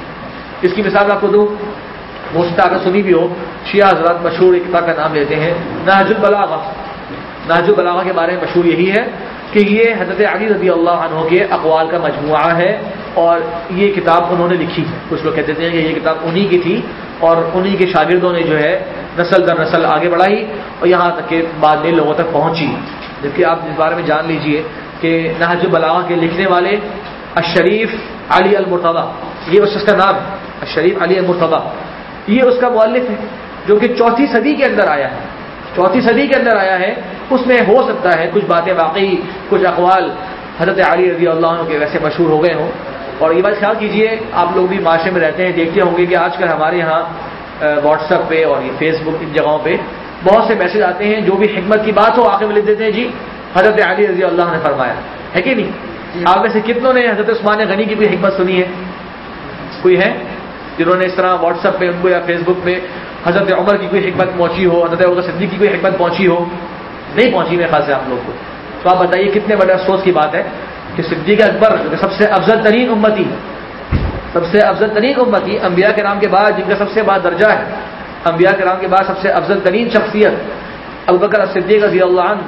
اس کی مثال آپ کو دوں۔ وہ کتاب سنی بھی ہو، شیعہ حضرات مشہور ایک کتاب کا نام لیتے ہیں، ناج البلاغہ۔ ناج البلاغہ کے بارے میں مشہور یہی ہے کہ یہ حضرت علی رضی اللہ عنہ کے اقوال کا مجموعہ ہے اور یہ کتاب انہوں نے لکھی ہے۔ کچھ لوگ کہتے ہیں کہ یہ کتاب انہی کی تھی اور انہی کے شاگردوں نے جو ہے نسل در نسل آگے بڑھائی اور یہاں تک کہ بعد میں لوگوں تک پہنچی۔ جبکہ آپ اس بارے میں جان لیجیے کہ نہج البلاغہ کے لکھنے والے اشریف علی المرتضی، یہ اس کا نام اشریف علی المرتضی۔ یہ اس کا مؤلف ہے جو کہ چوتھی صدی کے اندر آیا ہے۔ چوتھی صدی کے اندر آیا ہے اس میں ہو سکتا ہے کچھ باتیں واقعی کچھ اقوال حضرت علی رضی اللہ عنہ کے ویسے مشہور ہو گئے ہوں۔ اور یہ بات خیال کیجیے آپ لوگ بھی معاشرے میں رہتے ہیں دیکھتے ہوں گے کہ آج کل ہمارے یہاں واٹس ایپ پہ اور یہ فیس بک ان جگہوں پہ بہت سے میسج آتے ہیں جو بھی حکمت کی بات ہو آخر میں لکھ دیتے ہیں۔ جی حضرت علی رضی اللہ نے فرمایا ہے کہ نہیں؟ آپ میں سے کتنوں نے حضرت عثمان غنی کی کوئی حکمت سنی ہے؟ کوئی ہے؟ جنہوں نے اس طرح واٹس ایپ پہ ان کو یا فیس بک پہ حضرت عمر کی کوئی حکمت پہنچی ہو، حضرت عمر صدیق کی کوئی حکمت پہنچی ہو، نہیں پہنچی میرے خیال سے آپ لوگ کو۔ تو آپ بتائیے کتنے بڑے افسوس کی بات ہے کہ صدیق اکبر سب سے افضل ترین امتی سب سے افضل ترین امتی، انبیاء کے نام کے بعد جن کا سب سے بڑا درجہ ہے، انبیاء کے نام کے بعد سب سے افضل ترین شخصیت البکر صدیق رضی اللہ عنہ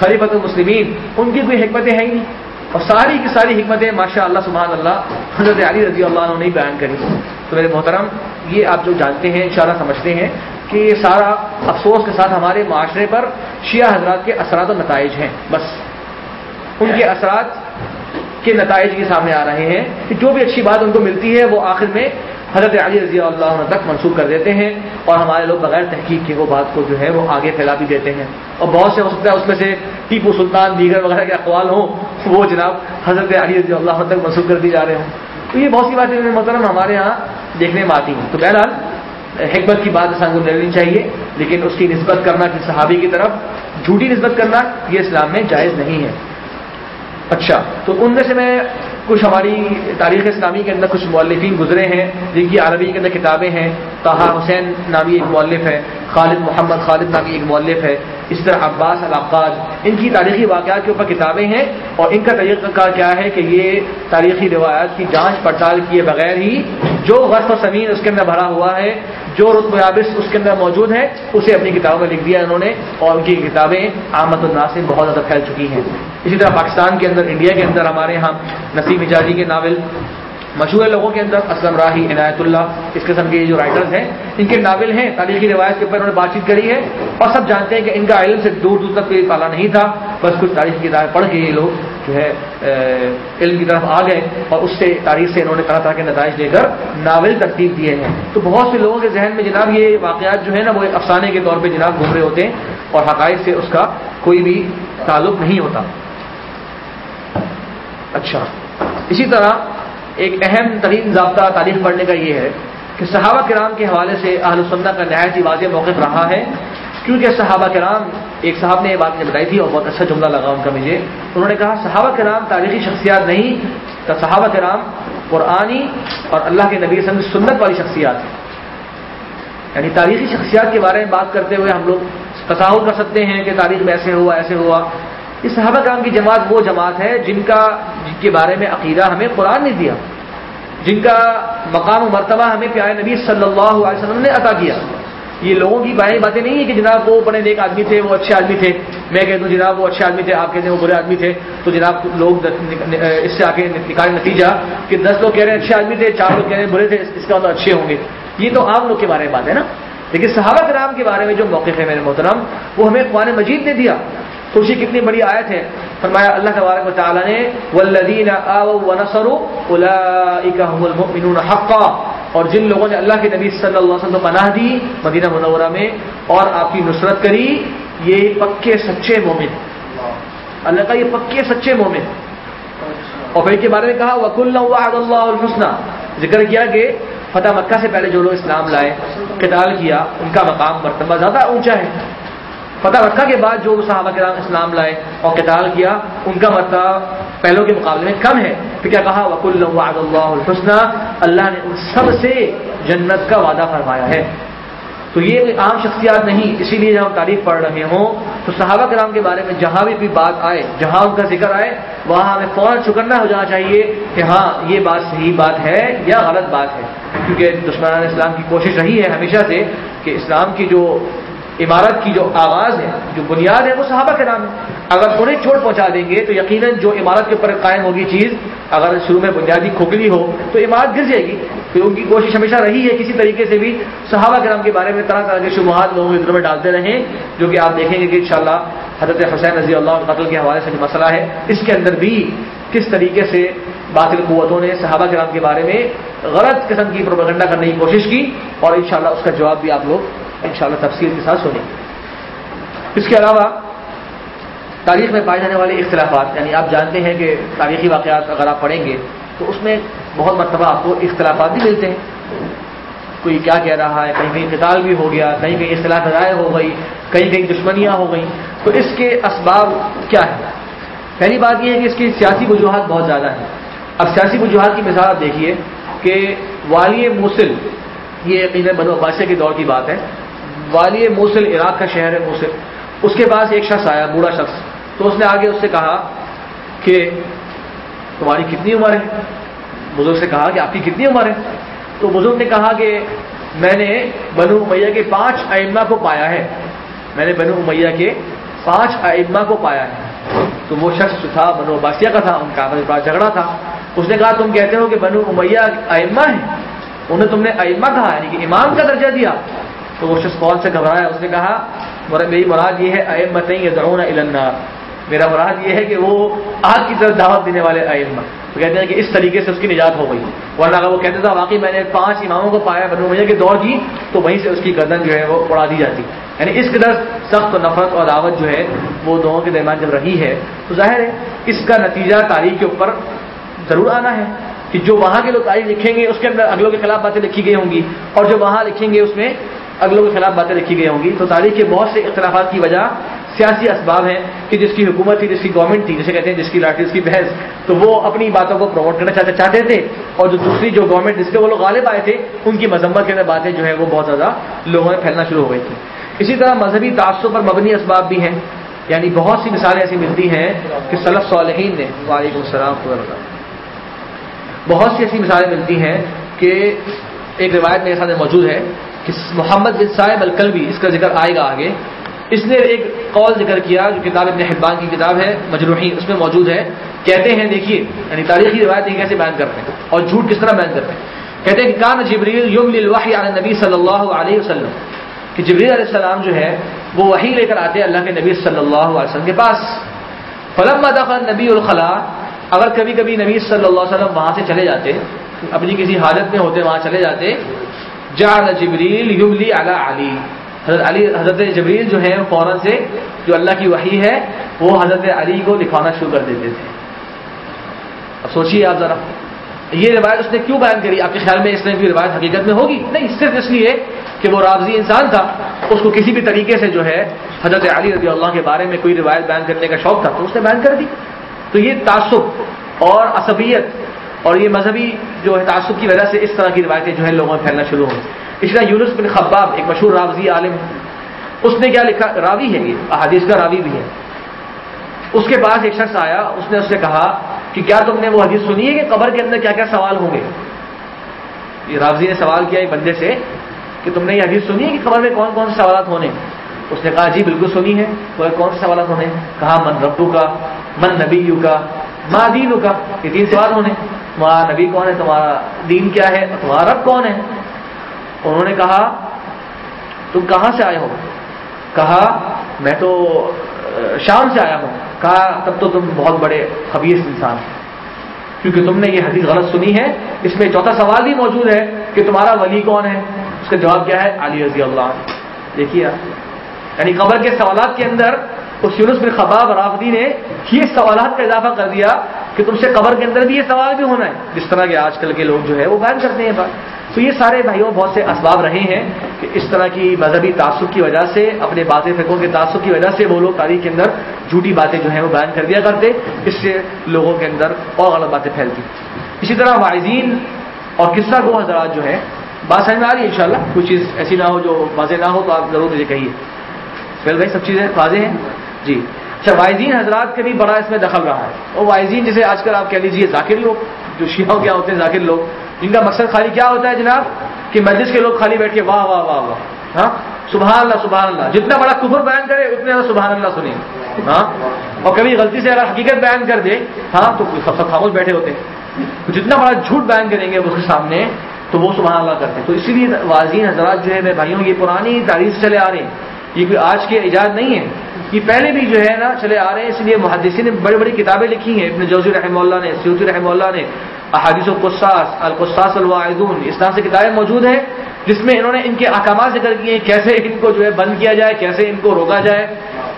خلیفت المسلمین، ان کی کوئی حکمتیں ہیں ہی نہیں۔ اور ساری کی ساری حکمتیں ماشاء اللہ سبحان اللہ، حضرت علی رضی اللہ عنہ نے بیان کری۔ تو میرے محترم، یہ آپ جو جانتے ہیں اشارہ سمجھتے ہیں کہ یہ سارا افسوس کے ساتھ ہمارے معاشرے پر شیعہ حضرات کے اثرات و نتائج ہیں۔ بس، ان کے اثرات کے نتائج کے سامنے آ رہے ہیں کہ جو بھی اچھی بات ان کو ملتی ہے، وہ آخر میں حضرت علی رضی اللہ عنہ تک منسوخ کر دیتے ہیں اور ہمارے لوگ بغیر تحقیق کے وہ بات کو جو ہے وہ آگے پھیلا بھی دیتے ہیں اور بہت سے ہو سکتا ہے اس میں سے ٹیپو سلطان، دیگر وغیرہ کے اقوال ہوں، وہ جناب حضرت علی رضی اللہ عنہ تک منسوخ کر دی جا رہے ہوں تو یہ بہت سی باتیں محترم ہمارے یہاں دیکھنے میں آتی ہیں۔ تو بہرحال، حکمت کی بات انسان کو لینی چاہیے، لیکن اس کی نسبت کرنا کہ صحابی کی طرف جھوٹی نسبت کرنا یہ اسلام میں جائز نہیں ہے۔ اچھا تو ان میں سے میں کچھ ہماری تاریخ اسلامی کے اندر کچھ مولفین گزرے ہیں، جن کی عربی کے اندر کتابیں ہیں۔ طاہا حسین نامی ایک مولف ہے، خالد محمد خالد نامی ایک مولف ہے، اس طرح عباس القاج ان کی تاریخی واقعات کے اوپر کتابیں ہیں۔ اور ان کا طریقہ کار کیا ہے کہ یہ تاریخی روایات کی جانچ پڑتال کیے بغیر ہی جو غرف و زمین اس کے اندر بھرا ہوا ہے، جو رتب یابس اس کے اندر موجود ہے، اسے اپنی کتابوں میں لکھ دیا انہوں نے۔ اور ان کی کتابیں آمد الناس سے بہت زیادہ پھیل چکی ہیں۔ اسی طرح پاکستان کے اندر، انڈیا کے اندر ہمارے یہاں نسیم اجازی کے ناول مشہور لوگوں کے اندر، اسلم راہی، عنایت اللہ، اس قسم کے جو رائٹرز ہیں، ان کے ناول ہیں، تاریخی روایت کے اوپر انہوں نے بات چیت کری ہے اور سب جانتے ہیں کہ ان کا علم سے دور دور تک کوئی پالا نہیں تھا، بس کچھ تاریخ کی کتابیں پڑھ کے یہ لوگ جو ہے علم کی طرف آ گئے اور اس سے، تاریخ سے انہوں نے طرح طرح کے نتائج دے کر ناول ترتیب دیے ہیں۔ تو بہت سے لوگوں کے ذہن میں جناب یہ واقعات جو ہے نا، وہ افسانے کے طور پہ جناب گھوم رہے ہوتے ہیں اور حقائق سے اس کا کوئی بھی تعلق نہیں ہوتا۔ اچھا۔ اسی طرح ایک اہم ترین ضابطہ تاریخ پڑھنے کا یہ ہے کہ صحابہ کرام کے حوالے سے اہل سنت کا نہایت ہی واضح موقف رہا ہے، کیونکہ صحابہ کرام، ایک صاحب نے یہ بات بتائی تھی اور بہت اچھا جملہ لگا ان کا مجھے۔ انہوں نے کہا، صحابہ کرام تاریخی شخصیات نہیں تو صحابہ کرام قرآنی اور اللہ کے نبی سنگ سنت والی شخصیات ہیں۔ یعنی تاریخی شخصیات کے بارے میں بات کرتے ہوئے ہم لوگ تصاور کر سکتے ہیں کہ تاریخ میں ایسے ہوا ایسے ہوا۔ یہ صحابہ کرام کی جماعت وہ جماعت ہے جن کا جن کے بارے میں عقیدہ ہمیں قرآن نے دیا، جن کا مقام و مرتبہ ہمیں پیارے نبی صلی اللہ علیہ وسلم نے عطا کیا۔ یہ لوگوں کی باہری باتیں نہیں ہیں کہ جناب وہ بڑے نیک آدمی تھے، وہ اچھے آدمی تھے۔ میں کہہ دوں جناب وہ اچھے آدمی تھے، آپ کہتے ہیں وہ برے آدمی تھے۔ تو جناب لوگ اس سے آ کے نکالے نتیجہ کہ دس لوگ کہہ رہے ہیں اچھے آدمی تھے، چار لوگ کہہ رہے ہیں برے تھے اس کا مطلب اچھے ہوں گے۔ یہ تو عام لوگ کے بارے میں بات ہے نا۔ لیکن صحابہ کرام کے بارے میں جو موقف ہے میرے محترم، وہ ہمیں قرآن مجید نے دیا۔ خوشی کتنی بڑی آیت ہے۔ فرمایا اللہ تبارک و تعالیٰ نے والذین آووا ونصروا اولئک هم المؤمنون حقا۔ اور جن لوگوں نے اللہ کے نبی صلی اللہ علیہ وسلم کو پناہ دی، مدینہ منورہ میں، اور آپ کی نصرت کری، یہ پکے سچے مومن۔ اللہ کا یہ پکے سچے مومن۔ اور پھر کے بارے میں کہا وکل وعد اللہ الحسنہ ذکر کیا کہ فتح مکہ سے پہلے جو لوگ اسلام لائے، قتال کیا، ان کا مقام مرتبہ زیادہ اونچا ہے۔ فتح مکہ کے بعد جو صحابہ کرام اسلام لائے اور قتال کیا، ان کا مرتبہ پہلوں کے مقابلے میں کم ہے۔ پھر کیا کہا؟ وک اللہ اللہ الحسنہ اللہ نے ان سب سے جنت کا وعدہ فرمایا ہے۔ تو یہ عام شخصیات نہیں، اسی لیے جب ہم تعریف پڑھ رہے ہوں، تو صحابہ کرام کے بارے میں جہاں بھی کوئی بات آئے، جہاں ان کا ذکر آئے، وہاں ہمیں فوراً چکرنا ہو جانا چاہیے کہ ہاں یہ بات صحیح بات ہے یا غلط بات ہے۔ کیونکہ دشمنان اسلام کی کوشش رہی ہے ہمیشہ سے کہ اسلام کی جو عمارت کی جو آغاز ہے، جو بنیاد ہے، وہ صحابہ کے نام ہے۔ اگر انہیں چوٹ پہنچا دیں گے تو یقیناً جو عمارت کے اوپر قائم ہوگی چیز، اگر شروع میں بنیادی کھوکھلی ہو تو عمارت گر جائے گی۔ تو ان کی کوشش ہمیشہ رہی ہے کسی طریقے سے بھی صحابہ کرام کے بارے میں طرح طرح کے شبہات لوگوں کے میں ڈالتے رہیں، جو کہ آپ دیکھیں گے کہ انشاءاللہ حضرت حسین رضی اللہ قتل کے حوالے سے جو مسئلہ ہے، اس کے اندر بھی کس طریقے سے باطل قوتوں نے صحابہ کرام کے بارے میں غلط قسم کی پروپگنڈا کرنے کی کوشش کی اور انشاءاللہ اس کا جواب بھی آپ لوگ انشاءاللہ تفصیل کے ساتھ سنیں۔ اس کے علاوہ تاریخ میں پائے جانے والے اختلافات یعنی آپ جانتے ہیں کہ تاریخی واقعات اگر آپ پڑھیں گے تو اس میں بہت مرتبہ آپ کو اختلافات بھی ملتے ہیں۔ کوئی کیا کہہ رہا ہے، کہیں کہیں قتال بھی ہو گیا، کہیں کہیں اختلاف رائے ہو گئی کہیں کہیں دشمنیاں ہو گئیں۔ تو اس کے اسباب کیا ہے پہلی بات یہ ہے کہ اس کی سیاسی وجوہات بہت زیادہ ہیں۔ اب سیاسی وجوہات کی مثال آپ دیکھیے کہ والی موسل یہ یقیناً بنو بادشاہ کے دور کی بات ہے۔ والی موسل عراق کا شہر ہے موسل اس کے پاس ایک شخص آیا، بوڑھا شخص۔ تو اس نے آگے اس سے کہا کہ تمہاری کتنی عمر ہے؟ بزرگ سے کہا کہ آپ کی کتنی عمر ہے؟ تو بزرگ نے کہا کہ میں نے بنو امیہ کے پانچ ائمہ کو پایا ہے۔ میں نے بنو امیہ کے پانچ ائمہ کو پایا ہے۔ تو وہ شخص جو تھا، بنو باسیہ کا تھا، ان کا بڑا جھگڑا تھا۔ اس نے کہا، تم کہتے ہو کہ بنو امیہ ائمہ ہیں؟ انہیں تم نے ائمہ کہا یعنی کہ امام کا درجہ دیا۔ تو وہ شخص کون سے گھبرایا اس نے کہا میری مراد یہ ہے ائمت نہیں درون النار. میرا مراد یہ ہے کہ وہ آگ کی طرف دعوت دینے والے ائمہ تو کہتے ہیں کہ اس طریقے سے اس کی نجات ہو گئی۔ ورنہ اگر وہ کہتے تھا واقعی میں نے پانچ اماموں کو پایا بنو میاں کے دور کی، تو وہیں سے اس کی گردن جو ہے وہ اڑا دی جاتی۔ یعنی اس قدر سخت نفرت اور دعوت جو ہے وہ دونوں کے درمیان جب رہی ہے، تو ظاہر ہے اس کا نتیجہ تاریخ کے اوپر ضرور آنا ہے کہ جو وہاں کے لوگ تاریخ لکھیں گے، اس کے اندر اگلوں کے خلاف باتیں لکھی گئی ہوں گی اور جو وہاں لکھیں گے، اس میں اگلوں کے خلاف باتیں لکھی گئی ہوں گی، تو تاریخ کے بہت سے اختلافات کی وجہ سیاسی اسباب ہیں کہ جس کی حکومت تھی، جس کی گورنمنٹ تھی، جسے کہتے ہیں جس کی لاٹھی، جس کی بحث، تو وہ اپنی باتوں کو پروموٹ کرنا چاہتے چاہتے تھے۔ اور جو دوسری جو گورنمنٹ جس کے وہ لوگ غالب آئے تھے، ان کی مذمت کے اندر باتیں جو ہے وہ بہت زیادہ لوگوں میں پھیلنا شروع ہو گئی تھی اسی طرح مذہبی تعصب پر مبنی اسباب بھی ہیں۔ یعنی بہت سی مثالیں ایسی ملتی ہیں کہ صلف صالحین نے، وعلیکم السلام بہت سی ایسی مثالیں ملتی ہیں کہ ایک روایت میرے ساتھ موجود ہے۔ محمد بن صاحب الکلبی، اس کا ذکر آئے گا آگے۔ اس نے ایک قول ذکر کیا، جو کتاب ابن حبان کی کتاب ہے مجروحی اس میں موجود ہے۔ کہتے ہیں، دیکھیے یعنی تاریخی روایت یہ کیسے بیان کرتے ہیں اور جھوٹ کس طرح بیان کرتے ہیں۔ کہتے ہیں کہ کان جبریل یوم الوحی علی نبی صلی اللہ علیہ وسلم۔ کہ جبریل علیہ السلام جو ہے، وہ وہی لے کر آتے اللہ کے نبی صلی اللہ علیہ وسلم کے پاس۔ فلم دخل نبی الخلاء اگر کبھی کبھی نبی صلی اللہ علیہ وسلم وہاں سے چلے جاتے، اپنی کسی حالت میں ہوتے، وہاں چلے جاتے جعل جبریل یملی علی علی۔ حضرت علی، حضرت جبریل جو ہے فوراً سے جو اللہ کی وحی ہے، وہ حضرت علی کو لکھوانا شروع کر دیتے تھے۔ اب سوچیے آپ ذرا۔ یہ روایت اس نے کیوں بیان کری؟ آپ کے خیال میں اس نے بھی روایت حقیقت میں ہوگی؟ نہیں صرف اس لیے کہ وہ رابضی انسان تھا۔ اس کو کسی بھی طریقے سے جو ہے، حضرت علی رضی اللہ کے بارے میں کوئی روایت بیان کرنے کا شوق تھا تو اس نے بیان کر دی۔ تو یہ تعصب اور عصبیت اور یہ مذہبی جو ہے تعصب کی وجہ سے اس طرح کی روایتیں جو ہے لوگوں میں پھیلنا شروع ہوئی اس طرح یونس بن خباب ایک مشہور رابضی عالم اس نے کیا لکھا؟ راوی ہے یہ، احادیث کا راوی بھی ہے اس کے پاس ایک شخص آیا، اس نے اس سے کہا کہ کیا تم نے وہ حدیث سنی ہے کہ قبر کے اندر کیا کیا سوال ہوں گے؟ یہ راوزی نے سوال کیا ایک بندے سے کہ تم نے یہ حدیث سنی ہے کہ قبر میں کون کون سے سوالات ہونے اس نے کہا جی بالکل سنی ہے، وہ کون سے سوالات ہونے کہا، من ربو کا من نبی کا ماں دین کا، یہ تین سوال ہونے تمہارا نبی کون ہے؟ تمہارا دین کیا ہے؟ تمہارا رب کون ہے؟ انہوں نے کہا، تم کہاں سے آئے ہو؟ کہا، میں تو شام سے آیا ہوں۔ کہا، تب تو تم بہت بڑے خبیص انسان ہیں۔ کیونکہ تم نے یہ حدیث غلط سنی ہے۔ اس میں چوتھا سوال بھی موجود ہے کہ تمہارا ولی کون ہے؟ اس کا جواب کیا ہے؟ علی رضی اللہ دیکھیے یعنی قبر کے سوالات کے اندر اس یونس بن خباب رافدی نے یہ سوالات کا اضافہ کر دیا کہ تم سے قبر کے اندر بھی یہ سوال بھی ہونا ہے۔ جس طرح کے آج کل کے لوگ جو ہے وہ بیان کرتے ہیں بات۔ تو یہ سارے بھائیوں بہت سے اسباب رہے ہیں کہ اس طرح کی مذہبی تعصب کی وجہ سے، اپنے باتیں فکوں کے تعصب کی وجہ سے وہ لوگ تاریخ کے اندر جھوٹی باتیں جو ہیں وہ بیان کر دیا کرتے، اس سے لوگوں کے اندر اور غلط باتیں پھیلتی۔ اسی طرح واعظین اور قصہ گو حضرات جو ہے بات سمجھ میں آ رہی ہے انشاءاللہ؟ کوئی چیز ایسی نہ ہو جو واضح نہ ہو تو آپ ضرور مجھے کہیے۔ فیل بھائی، سب چیزیں واضح ہیں؟ جی۔ اچھا وائزین حضرات کے بھی بڑا اس میں دخل رہا ہے۔ اور وائزین جیسے آج کل آپ کہہ لیجیے ذاکر لوگ، جو شیعوں کیا ہوتے ہیں ذاکر لوگ جن کا مقصد خالی کیا ہوتا ہے جناب؟ کہ مجلس کے لوگ خالی بیٹھ کے واہ واہ واہ واہ ہاں؟ سبحان اللہ سبحان اللہ۔ جتنا بڑا کفر بیان کرے، اتنے زیادہ سبحان اللہ سنیں۔ ہاں؟ اور کبھی غلطی سے اگر حقیقت بیان کر دے ہاں تو سب سب خاموش بیٹھے ہوتے ہیں۔ جتنا بڑا جھوٹ بیان کریں گے، اس کے سامنے تو وہ سبحان اللہ کرتے ہیں۔ تو اسی لیے واضح حضرات جو ہے میرے بھائیوں، یہ پرانی تاریخ چلے آ رہے ہیں۔ یہ کوئی آج کے ایجاد نہیں ہے۔ یہ پہلے بھی جو ہے نا چلے آ رہے ہیں، اس لیے محدثی نے بڑی بڑی کتابیں لکھی ہیں۔ ابن جوزی رحمہ اللہ نے سیوتی رحمہ اللہ نے، احادیث القصاص القصاص الواعدون، اس طرح سے کتابیں موجود ہیں جس میں انہوں نے ان کے احکامات ذکر کیے ہیں، کیسے ان کو جو ہے بند کیا جائے، کیسے ان کو روکا جائے۔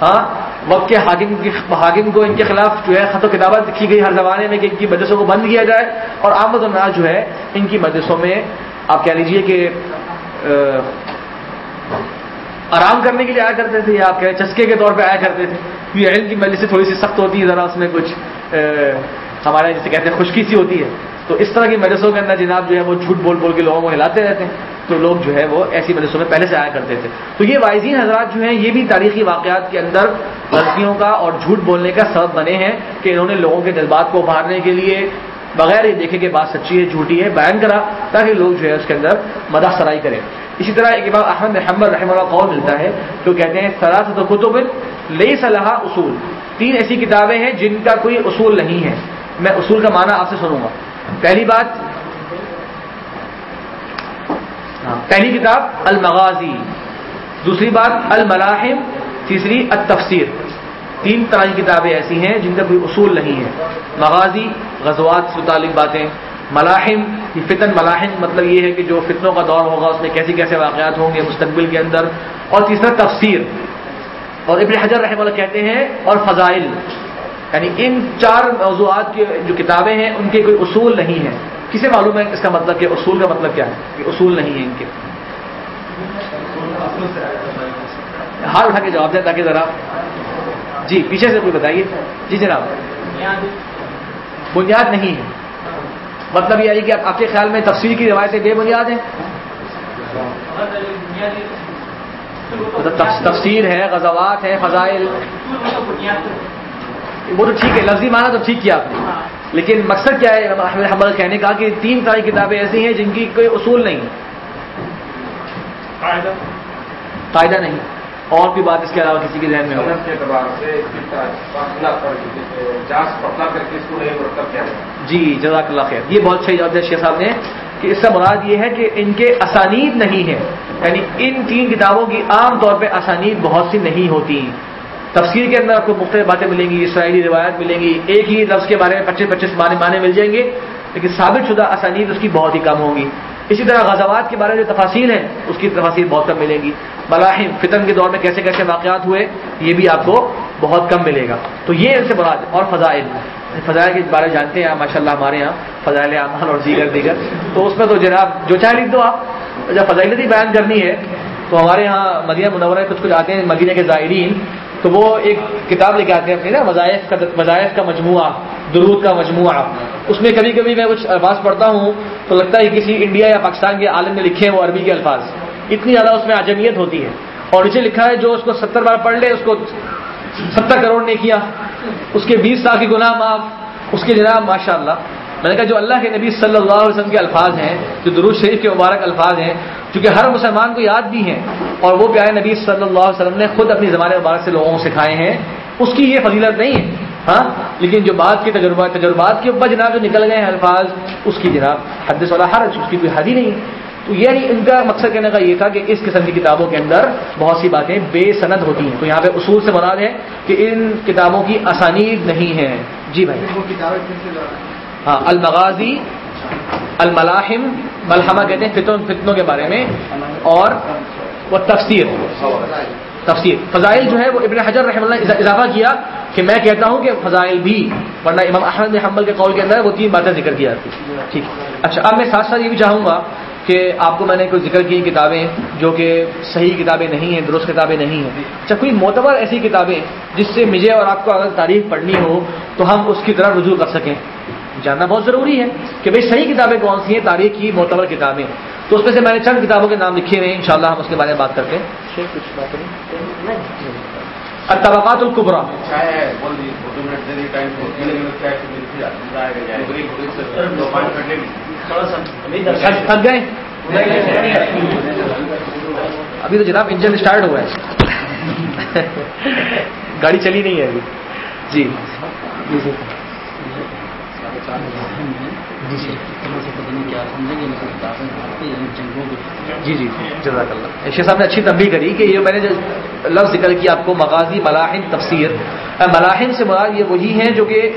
ہاں وقت کے حاکم حاکم کو ان کے خلاف جو ہے خط و کتابت لکھی گئی ہر زمانے میں کہ ان کی مدرسوں کو بند کیا جائے۔ اور آمد الناس جو ہے ان کی مدرسوں میں، آپ کہہ لیجیے کہ آرام کرنے کے لیے آیا کرتے تھے یا آپ کہیں چسکے کے طور پہ آیا کرتے تھے؟ کیونکہ علم کی مجلس تھوڑی سی سخت ہوتی ہے، ذرا اس میں کچھ ہمارے جیسے کہتے ہیں خشکی سی ہوتی ہے۔ تو اس طرح کی مجلسوں کے اندر جناب جو ہے وہ جھوٹ بول بول کے لوگوں کو ہلاتے رہتے ہیں۔ تو لوگ جو ہے وہ ایسی مجلسوں میں پہلے سے آیا کرتے تھے۔ تو یہ وائزین حضرات جو ہیں، یہ بھی تاریخی واقعات کے اندر غلطیوں کا اور جھوٹ بولنے کا سبب بنے ہیں کہ انہوں نے لوگوں کے جذبات کو ابھارنے کے لیے بغیر یہ دیکھے کہ بات سچی ہے، جھوٹی ہے، بیان کرا تاکہ لوگ جو ہے اس کے اندر مدح سرائی کریں۔ اسی طرح ایک امام احمد محمد رحمہ اللہ قول ملتا ہے جو کہتے ہیں سراست و کتب لئی صلاح اصول۔ تین ایسی کتابیں ہیں جن کا کوئی اصول نہیں ہے۔ میں اصول کا معنی آپ سے سنوں گا۔ پہلی بات ہاں، پہلی کتاب، المغازی۔ دوسری بات، الملاحم۔ تیسری، التفسیر۔ تین طرح کی کتابیں ایسی ہیں جن کا کوئی اصول نہیں ہے۔ مغازی، غزوات سے متعلق باتیں۔ ملاحم یہ فتن ملاحم مطلب یہ ہے کہ جو فتنوں کا دور ہوگا، اس میں کیسے کیسے واقعات ہوں گے مستقبل کے اندر۔ اور تیسرا، تفسیر۔ اور ابن حجر رحمہ اللہ کہتے ہیں، اور فضائل۔ یعنی ان چار موضوعات کی جو کتابیں ہیں، ان کے کوئی اصول نہیں ہے کسے معلوم ہے اس کا مطلب کہ اصول کا مطلب کیا ہے؟ کہ اصول نہیں ہے ان کے۔ ہار اٹھا کے جواب دیں تاکہ ذرا۔ جی پیچھے سے کوئی بتائیے۔ جی جناب۔ بنیاد نہیں ہے۔ مطلب یہ ہے کہ آپ کے خیال میں تفصیل کی روایتیں بے بنیاد ہیں؟ مطلب تفسیر ہے غزوات ہے فضائل۔ وہ تو ٹھیک ہے لفظی معنی تو ٹھیک کیا آپ نے۔ لیکن مقصد کیا ہے؟ احمد حمل کہنے کا کہ تین ساری کتابیں ایسی ہیں جن کی کوئی اصول نہیں۔ قاعدہ نہیں۔ اور بھی بات اس کے علاوہ کسی کے ذہن میں جائے۔ جی جزاک اللہ خیر۔ یہ بہت صحیح دیا شیخ صاحب نے کہ اس سے مراد یہ ہے کہ ان کے اسانید نہیں ہے یعنی ان تین کتابوں کی عام طور پہ اسانید بہت سی نہیں ہوتی۔ تفسیر کے اندر آپ کو مختلف باتیں ملیں گی اسرائیلی روایت ملیں گی ایک ہی لفظ کے بارے میں پچیس پچیس معنی معنی مل جائیں گے لیکن ثابت شدہ اسانید اس کی بہت ہی کم ہوں گی۔ اسی طرح غزوات کے بارے میں جو تفاصیل ہیں، اس کی تفاصیل بہت کم ملیں گی۔ ملاحم فتن کے دور میں کیسے کیسے واقعات ہوئے، یہ بھی آپ کو بہت کم ملے گا۔ تو یہ ان سے مراد اور فضائل۔ فضائل کے بارے جانتے ہیں ماشاء اللہ ہمارے یہاں فضائل اعمال اور دیگر دیگر۔ تو اس میں تو جناب جو چاہے لکھ دو آپ۔ اچھا، جب فضائلتی بیان کرنی ہے۔ تو ہمارے یہاں مدینہ منورہ کچھ کچھ آتے ہیں، مدینہ کے زائرین۔ تو وہ ایک کتاب لے کے آتے ہیں اپنی نا وظائف کا وظائف کا مجموعہ، درود کا مجموعہ۔ اس میں کبھی کبھی میں کچھ الفاظ پڑھتا ہوں تو لگتا ہے کسی انڈیا یا پاکستان کے عالم نے لکھے ہیں وہ عربی کے الفاظ۔ اتنی زیادہ اس میں عجمیت ہوتی ہے۔ اور نیچے لکھا ہے، جو اس کو ستر بار پڑھ لے، اس کو ستر کروڑ نے کیا۔ اس کے بیس سال کی گناہ معاف، اس کے جناب ماشاء اللہ میں نے کہا جو اللہ کے نبی صلی اللہ علیہ وسلم کے الفاظ ہیں، جو درود شریف کے مبارک الفاظ ہیں، چونکہ ہر مسلمان کو یاد بھی ہیں، اور وہ پیارے نبی صلی اللہ علیہ وسلم نے خود اپنی زبان مبارک سے لوگوں کو سکھائے ہیں، اس کی یہ فضیلت نہیں ہے۔ ہاں؟ لیکن جو بات کی تجربہ، تجربات کے اوپر جناب جو نکل گئے ہیں الفاظ، اس کی جناب حد صلاح حرج، اس کی کوئی حد ہی نہیں۔ ہے تو یعنی ان کا مقصد کہنے کا یہ تھا کہ اس قسم کی کتابوں کے اندر بہت سی باتیں بے سند ہوتی ہیں۔ تو یہاں پہ اصول سے مراد ہے کہ ان کتابوں کی آسانید نہیں ہے۔ جی بھائی۔ ہاں المغازی، الملاحم، ملحمہ کہتے ہیں فتنوں فتنوں کے بارے میں، اور وہ تفسیر تفسیر۔ فضائل جو ہے وہ ابن حجر رحمہ اللہ نے اضافہ کیا کہ میں کہتا ہوں کہ فضائل بھی، ورنہ امام احمد بن حنبل کے قول کے اندر وہ تین باتیں ذکر کیا تھی ٹھیک۔ اچھا اب میں ساتھ ساتھ یہ بھی چاہوں گا کہ آپ کو میں نے کوئی ذکر کی کتابیں جو کہ صحیح کتابیں نہیں ہیں، درست کتابیں نہیں ہیں۔ اچھا کوئی معتبر ایسی کتابیں جس سے مجھے اور آپ کو اگر تاریخ پڑھنی ہو تو ہم اس کی طرح رجوع کر سکیں۔ جاننا بہت ضروری ہے کہ بھئی صحیح کتابیں کون سی ہیں؟ تاریخ کی معتبر کتابیں۔ تو اس میں سے میں نے چند کتابوں کے نام لکھے ہوئے ہیں انشاءاللہ ہم اس کے بارے میں بات کرتے ہیں۔ الطبقات القبرا تھک تھک گئے؟ ابھی تو جناب انجن اسٹارٹ ہوا ہے۔ گاڑی چلی نہیں ہے ابھی۔ جی۔ جی جی۔ جزاک اللہ۔ ایشیا صاحب نے اچھی تنبیہ کری کہ یہ میں نے جو لفظ ذکر کیا آپ کو مغازی ملاحن تفسیر۔ ملاحن سے مراد یہ وہی ہیں جو کہ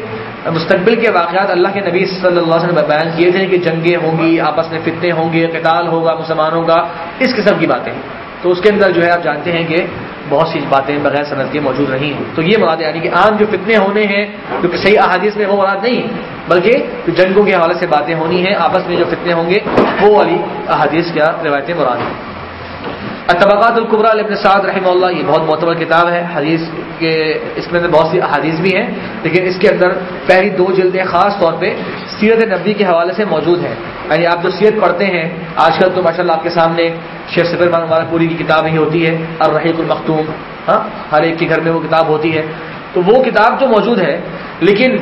مستقبل کے واقعات اللہ کے نبی صلی اللہ علیہ وسلم نے بیان کیے تھے کہ جنگیں ہوں گی آپس میں فتنے ہوں گے قتال ہوگا مسلمانوں کا اس قسم کی باتیں۔ تو اس کے اندر جو ہے آپ جانتے ہیں کہ بہت سی باتیں بغیر صنعت کے موجود نہیں ہیں۔ تو یہ مراد یعنی کہ عام جو فتنے ہونے ہیں، جو کہ صحیح احادیث میں وہ مراد نہیں، بلکہ جو جنگوں کے حوالے سے باتیں ہونی ہیں، آپس میں جو فتنے ہوں گے، وہ والی احادیث کیا روایتیں مراد ہیں الطبقات القبرا ابن سعد رحمہ اللہ یہ بہت معتبر کتاب ہے، حدیث کے، اس کے اندر بہت سی احادیث بھی ہیں، لیکن اس کے اندر پہلی دو جلدیں خاص طور پہ سیرت نبی کے حوالے سے موجود ہیں۔ یعنی آپ جو سیرت پڑھتے ہیں آج کل تو ماشاء اللہ آپ کے سامنے شیخ سفر والا پوری کی کتاب ہی ہوتی ہے، الرحیق المختوم ہاں ہر ایک کے گھر میں وہ کتاب ہوتی ہے۔ تو وہ کتاب تو موجود ہے، لیکن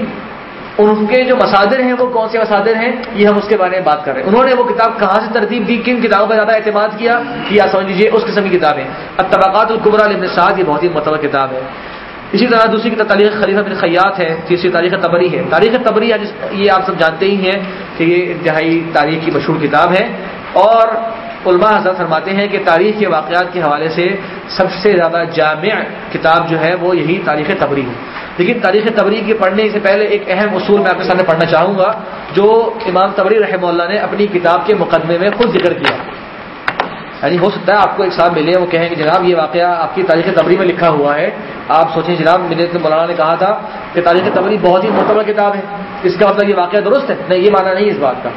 ان کے جو مسادر ہیں، وہ کون سے مسادر ہیں؟ یہ ہم اس کے بارے میں بات کر رہے ہیں۔ انہوں نے وہ کتاب کہاں سے ترتیب دی کن کتابوں پر زیادہ اعتماد کیا؟ کہ آپ سمجھ لیجیے اس قسم کی کتابیں۔ اب طبقات القبرا ابن سعد، یہ بہت ہی متبر کتاب ہے۔ اسی طرح دوسری کتاب تاریخ خلیفہ بن خیات ہے، تیسری تاریخ تبری ہے۔ تاریخ تبری یہ آپ سب جانتے ہی ہیں کہ یہ انتہائی تاریخ کی مشہور کتاب ہے۔ اور علماء حضرت فرماتے ہیں کہ تاریخ کے واقعات کے حوالے سے سب سے زیادہ جامع کتاب جو ہے وہ یہی تاریخ تبری ہے۔ لیکن تاریخ تبری کے پڑھنے سے پہلے ایک اہم اصول میں آپ کے سامنے پڑھنا چاہوں گا، جو امام تبری رحمہ اللہ نے اپنی کتاب کے مقدمے میں خود ذکر کیا۔ یعنی ہو سکتا ہے آپ کو ایک صاحب ملے، وہ کہیں کہ جناب یہ واقعہ آپ کی تاریخ تبری میں لکھا ہوا ہے۔ آپ سوچیں جناب ملے مولانا نے کہا تھا کہ تاریخ تبری بہت ہی معتبر کتاب ہے۔ اس کا مطلب یہ واقعہ درست ہے؟ نہیں، یہ مانا نہیں اس بات کا۔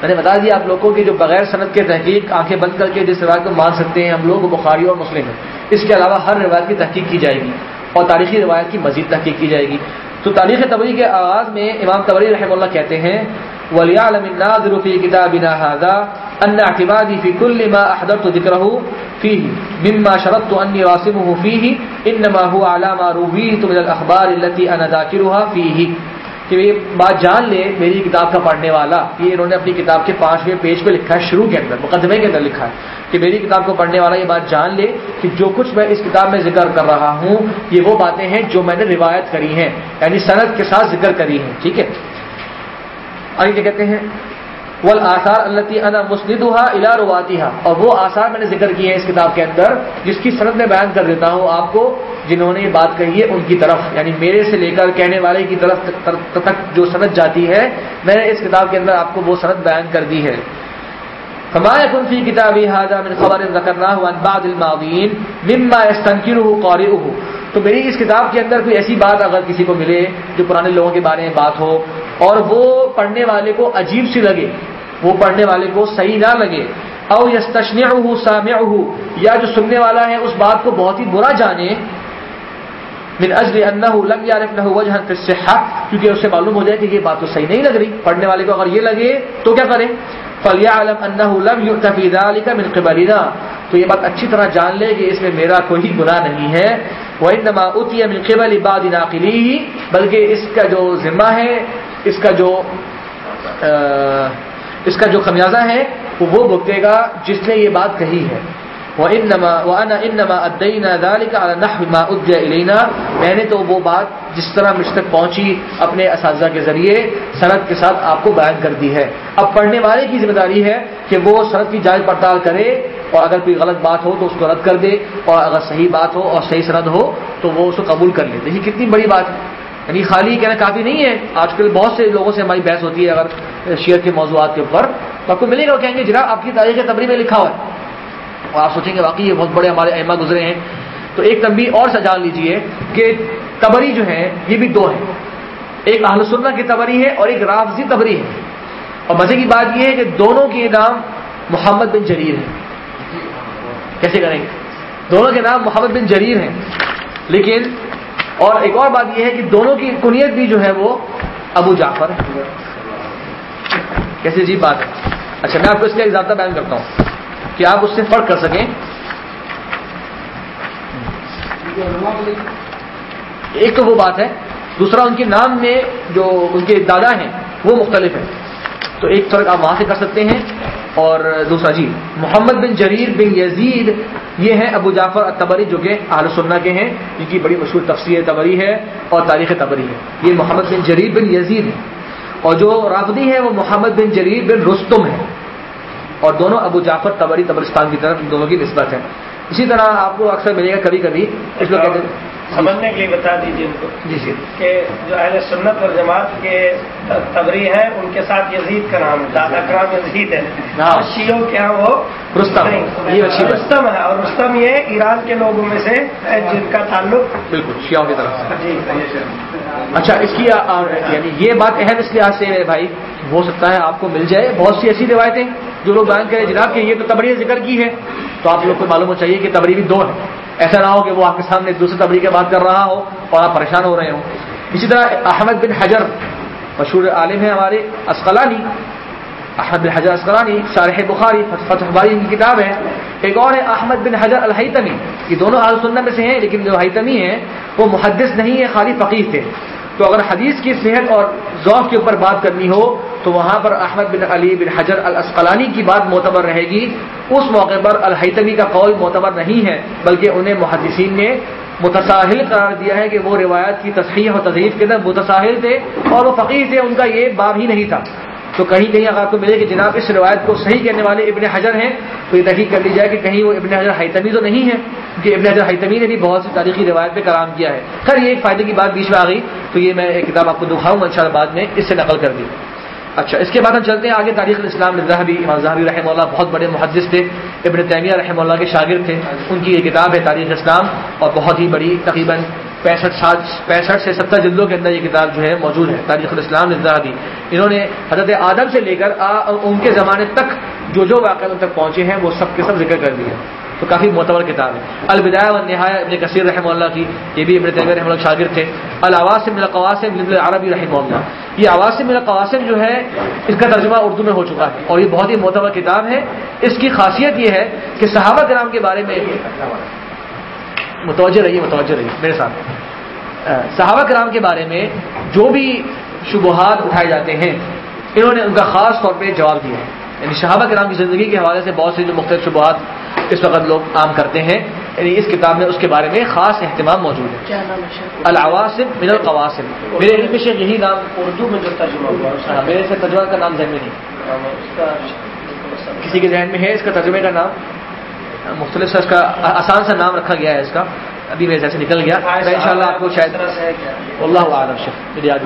میں نے بتا دیا آپ لوگوں کی جو بغیر صنعت کے تحقیق آنکھیں بند کر کے جس روایت کو مان سکتے ہیں، ہم لوگ بخاری اور مسلم ہیں۔ اس کے علاوہ ہر روایت کی تحقیق کی جائے گی اور تاریخی روایت کی مزید تحقیق کی جائے گی۔ تو تاریخ تبری کے آغاز میں امام تبری رحمہ اللہ کہتے ہیں ولی ولیعلم الناظر في كتابنا هذا ان اعتمادي في كل ما احضرت ذكره فيه مما شرطت اني راسمه فيه انما هو على ما رويت من الاخبار التي انا ذاكرها فيه۔ کہ یہ بات جان لے، میری کتاب کا پڑھنے والا، یہ انہوں نے اپنی کتاب کے پانچویں پیج پہ لکھا ہے، شروع کے اندر، مقدمے کے اندر لکھا ہے کہ میری کتاب کو پڑھنے والا یہ بات جان لے کہ جو کچھ میں اس کتاب میں ذکر کر رہا ہوں، یہ وہ باتیں ہیں جو میں نے روایت کری ہیں یعنی صنعت کے ساتھ ذکر کری ہیں، ٹھیک ہے؟ آگے کیا کہتے ہیں؟ والآثار التي انا مسندها الى رواتها اور وہ آثار میں نے ذکر کیے ہیں اس کتاب کے اندر، جس کی سند میں بیان کر دیتا ہوں آپ کو، جنہوں نے یہ بات کہی ہے ان کی طرف۔ یعنی میرے سے لے کر کہنے والے کی طرف تک جو سند جاتی ہے، میں نے اس کتاب کے اندر آپ کو وہ سند بیان کر دی ہے۔ ہمارے فی کتابی من خبر الماضین مما يستنكره قارئه تو میری اس کتاب کے اندر کوئی ایسی بات اگر کسی کو ملے جو پرانے لوگوں کے بارے میں بات ہو اور وہ پڑھنے والے کو عجیب سی لگے، وہ پڑھنے والے کو صحیح نہ لگے، او یس تشنیہ یا جو سننے والا ہے اس بات کو بہت ہی برا جانے، من اجل انه لم يعرف له وجها في الصحه کیونکہ اسے معلوم ہو جائے کہ یہ بات تو صحیح نہیں لگ رہی، پڑھنے والے کو اگر یہ لگے تو کیا کرے فَلْيَعْلَمْ أَنَّهُ لَمْ يؤت فِي ذَلِكَ مِنْ قِبَلِنَا۔ تو یہ بات اچھی طرح جان لے کہ اس میں میرا کوئی گناہ نہیں ہے۔ وَإِنَّمَا أُتِيَ مِنْ قِبَلِ بَعْدِ نَاقِلِهِ۔ بلکہ اس کا جو ذمہ ہے، اس کا جو اس کا جو خمیازہ ہے، وہ بھگتے گا جس نے یہ بات کہی ہے۔ میں نے تو وہ بات جس طرح مجھ تک پہنچی اپنے اساتذہ کے ذریعے سرحد کے ساتھ آپ کو بیان کر دی ہے۔ اب پڑھنے والے کی ذمہ داری ہے کہ وہ سرحد کی جانچ پڑتال کرے اور اگر کوئی غلط بات ہو تو اس کو رد کر دے اور اگر صحیح بات ہو اور صحیح سرد ہو تو وہ اس کو قبول کر لے۔ دیکھیے کتنی بڑی بات ہے۔ یعنی خالی کہنا کافی نہیں ہے۔ آج کل بہت سے لوگوں سے ہماری بحث ہوتی ہے اگر شیئر کے موضوعات کے اوپر۔ تو آپ کو ملے گا وہ کہیں گے، جناب آپ کی تاریخ تبری میں لکھا ہوا ہے۔ اور آپ سوچیں گے واقعی یہ بہت بڑے ہمارے احمد گزرے ہیں۔ تو ایک تنبی اور سجان لیجیے کہ تبری جو ہے یہ بھی دو ہے ایک اہل سننا کی تبری ہے اور ایک رافضی تبری ہے۔ اور مزے کی بات یہ ہے کہ دونوں کے نام محمد بن جریر ہے کیسے کریں گے؟ دونوں کے نام محمد بن جریر ہیں۔ لیکن، اور ایک اور بات یہ ہے کہ دونوں کی کنیت بھی جو ہے وہ ابو جعفر ہے۔ کیسی عجیب بات ہے۔ اچھا میں آپ کو اس کا ایک زیادہ بیان کرتا ہوں۔ کہ آپ اس سے فرق کر سکیں۔ ایک تو وہ بات ہے، دوسرا ان کے نام میں جو ان کے دادا ہیں، وہ مختلف ہیں۔ تو ایک فرق آپ وہاں سے کر سکتے ہیں۔ اور دوسرا جی محمد بن جریر بن یزید، یہ ہیں ابو جعفر تبری جو کہ اہل سننا کے ہیں، جن کی بڑی مشہور تفسیر تبری ہے اور تاریخ تبری ہے۔ یہ محمد بن جریر بن یزید ہے اور جو رافدی ہے وہ محمد بن جریر بن رستم ہے اور دونوں ابو جعفر تبری تبرستان کی طرف دونوں کی نسبت ہے اسی طرح آپ کو اکثر ملے گا کبھی کبھی۔ اس میں کہتے ہیں سمجھنے کے لیے بتا دیجیے ان کو جی جی۔ کہ جو اہل سنت اور جماعت کے تبری ہیں ان کے ساتھ یزید کا نام دادا کا نام یزید ہے۔ شیعوں کے یہاں وہ رستم رستم ہے۔ اور رستم یہ ایران کے لوگوں میں سے ہے جن کا تعلق بالکل شیعوں کی طرف سے۔ جی۔ اچھا اس کی یعنی یہ بات اہم اس لحاظ سے میرے بھائی، ہو سکتا ہے آپ کو مل جائے بہت سی ایسی روایتیں جو لوگ بیان کریں، جناب کہ یہ تو تبری ذکر کی ہے، تو آپ لوگ کو معلوم ہو چاہیے کہ تبری بھی دو ہے ایسا نہ ہو کہ وہ آپ کے سامنے دوسرے تبری کے بات کر رہا ہو اور آپ پریشان ہو رہے ہوں۔ اسی طرح احمد بن حجر، مشہور عالم ہے ہمارے، اسقلانی احمد بن حجر اسقلانی شارح بخاری، فتح باری ان کی کتاب ہے۔ ایک اور ہے احمد بن حجر الحیتمی۔ یہ دونوں آل سننا میں سے ہیں، لیکن جو حیتمی ہیں، وہ محدث نہیں ہے خالی فقیر تھے۔ تو اگر حدیث کی صحت اور ذوق کے اوپر بات کرنی ہو، تو وہاں پر احمد بن علی بن حجر الاسقلانی کی بات معتبر رہے گی۔ اس موقع پر الحیتمی کا قول معتبر نہیں ہے، بلکہ انہیں محدثین نے متساہل قرار دیا ہے کہ وہ روایت کی تصحیح اور تضریف کے اندر متساہل تھے اور وہ فقیر تھے، ان کا یہ باب ہی نہیں تھا۔ تو کہیں کہیں اگر آپ کو ملے کہ جناب اس روایت کو صحیح کہنے والے ابن حجر ہیں، تو یہ تحقیق کر لی جائے کہ کہیں وہ ابن حجر حیتمی تو نہیں ہے کیونکہ ابن حجر حیتمی نے بھی بہت سی تاریخی روایت پہ کلام کیا ہے۔ خیر، یہ ایک فائدے کی بات بیچ میں آ گئی، تو یہ میں ایک کتاب آپ کو دکھاؤں ان شاء بعد میں اس سے نقل کر دی اچھا اس کے بعد ہم چلتے ہیں آگے، تاریخ الاسلام ذہبی، امام ذہبی رحمہ اللہ بہت بڑے محدث تھے، ابن تیمیہ رحمہ اللہ کے شاگرد تھے، ان کی یہ کتاب ہے تاریخ اسلام اور بہت ہی بڑی، تقریباً پینسٹھ سات پینسٹھ سے ستر جلدوں کے اندر یہ کتاب جو ہے موجود ہے، تاریخ الاسلام ذہبی انہوں نے حضرت آدم سے لے کر ان کے زمانے تک جو جو واقعات ان تک پہنچے ہیں، وہ سب کے سب ذکر کر دیا تو کافی معتبر کتاب ہے۔ البدایہ و نہایا ابن کثیر رحمہ اللہ کی، یہ بھی ابن تیمیہ رحمہ اللہ شاگرد تھے۔ الواسم من القواسم عربی رحمہ اللہ۔ یہ عواسم من القواسم جو ہے، اس کا ترجمہ اردو میں ہو چکا ہے۔ اور یہ بہت ہی معتبر کتاب ہے۔ اس کی خاصیت یہ ہے کہ صحابہ کرام کے بارے میں متوجہ رہیے متوجہ رہیے میرے ساتھ۔ صحابہ کرام کے بارے میں جو بھی شبہات اٹھائے جاتے ہیں انہوں نے ان کا خاص طور پہ جواب دیا ہے۔ یعنی صحابہ کرام کی زندگی کے حوالے سے بہت سے جو مختلف شبہات اس وقت لوگ عام کرتے ہیں یعنی اس کتاب میں اس کے بارے میں خاص اہتمام موجود ہے۔ العواصم من القواسم میرے علم میں شیخ یہی نام اردو میں جو ترجمہ ہوا میرے سے ترجمہ کا نام ذہن میں نہیں۔ کسی کے ذہن میں ہے اس کا ترجمے کا نام مختلف سا اس کا آسان سا نام رکھا گیا ہے اس کا ابھی میرے ذہن سے نکل گیا۔ میں ان شاء اللہ آپ کو شاید اللہ عالم شیخ میری ہے۔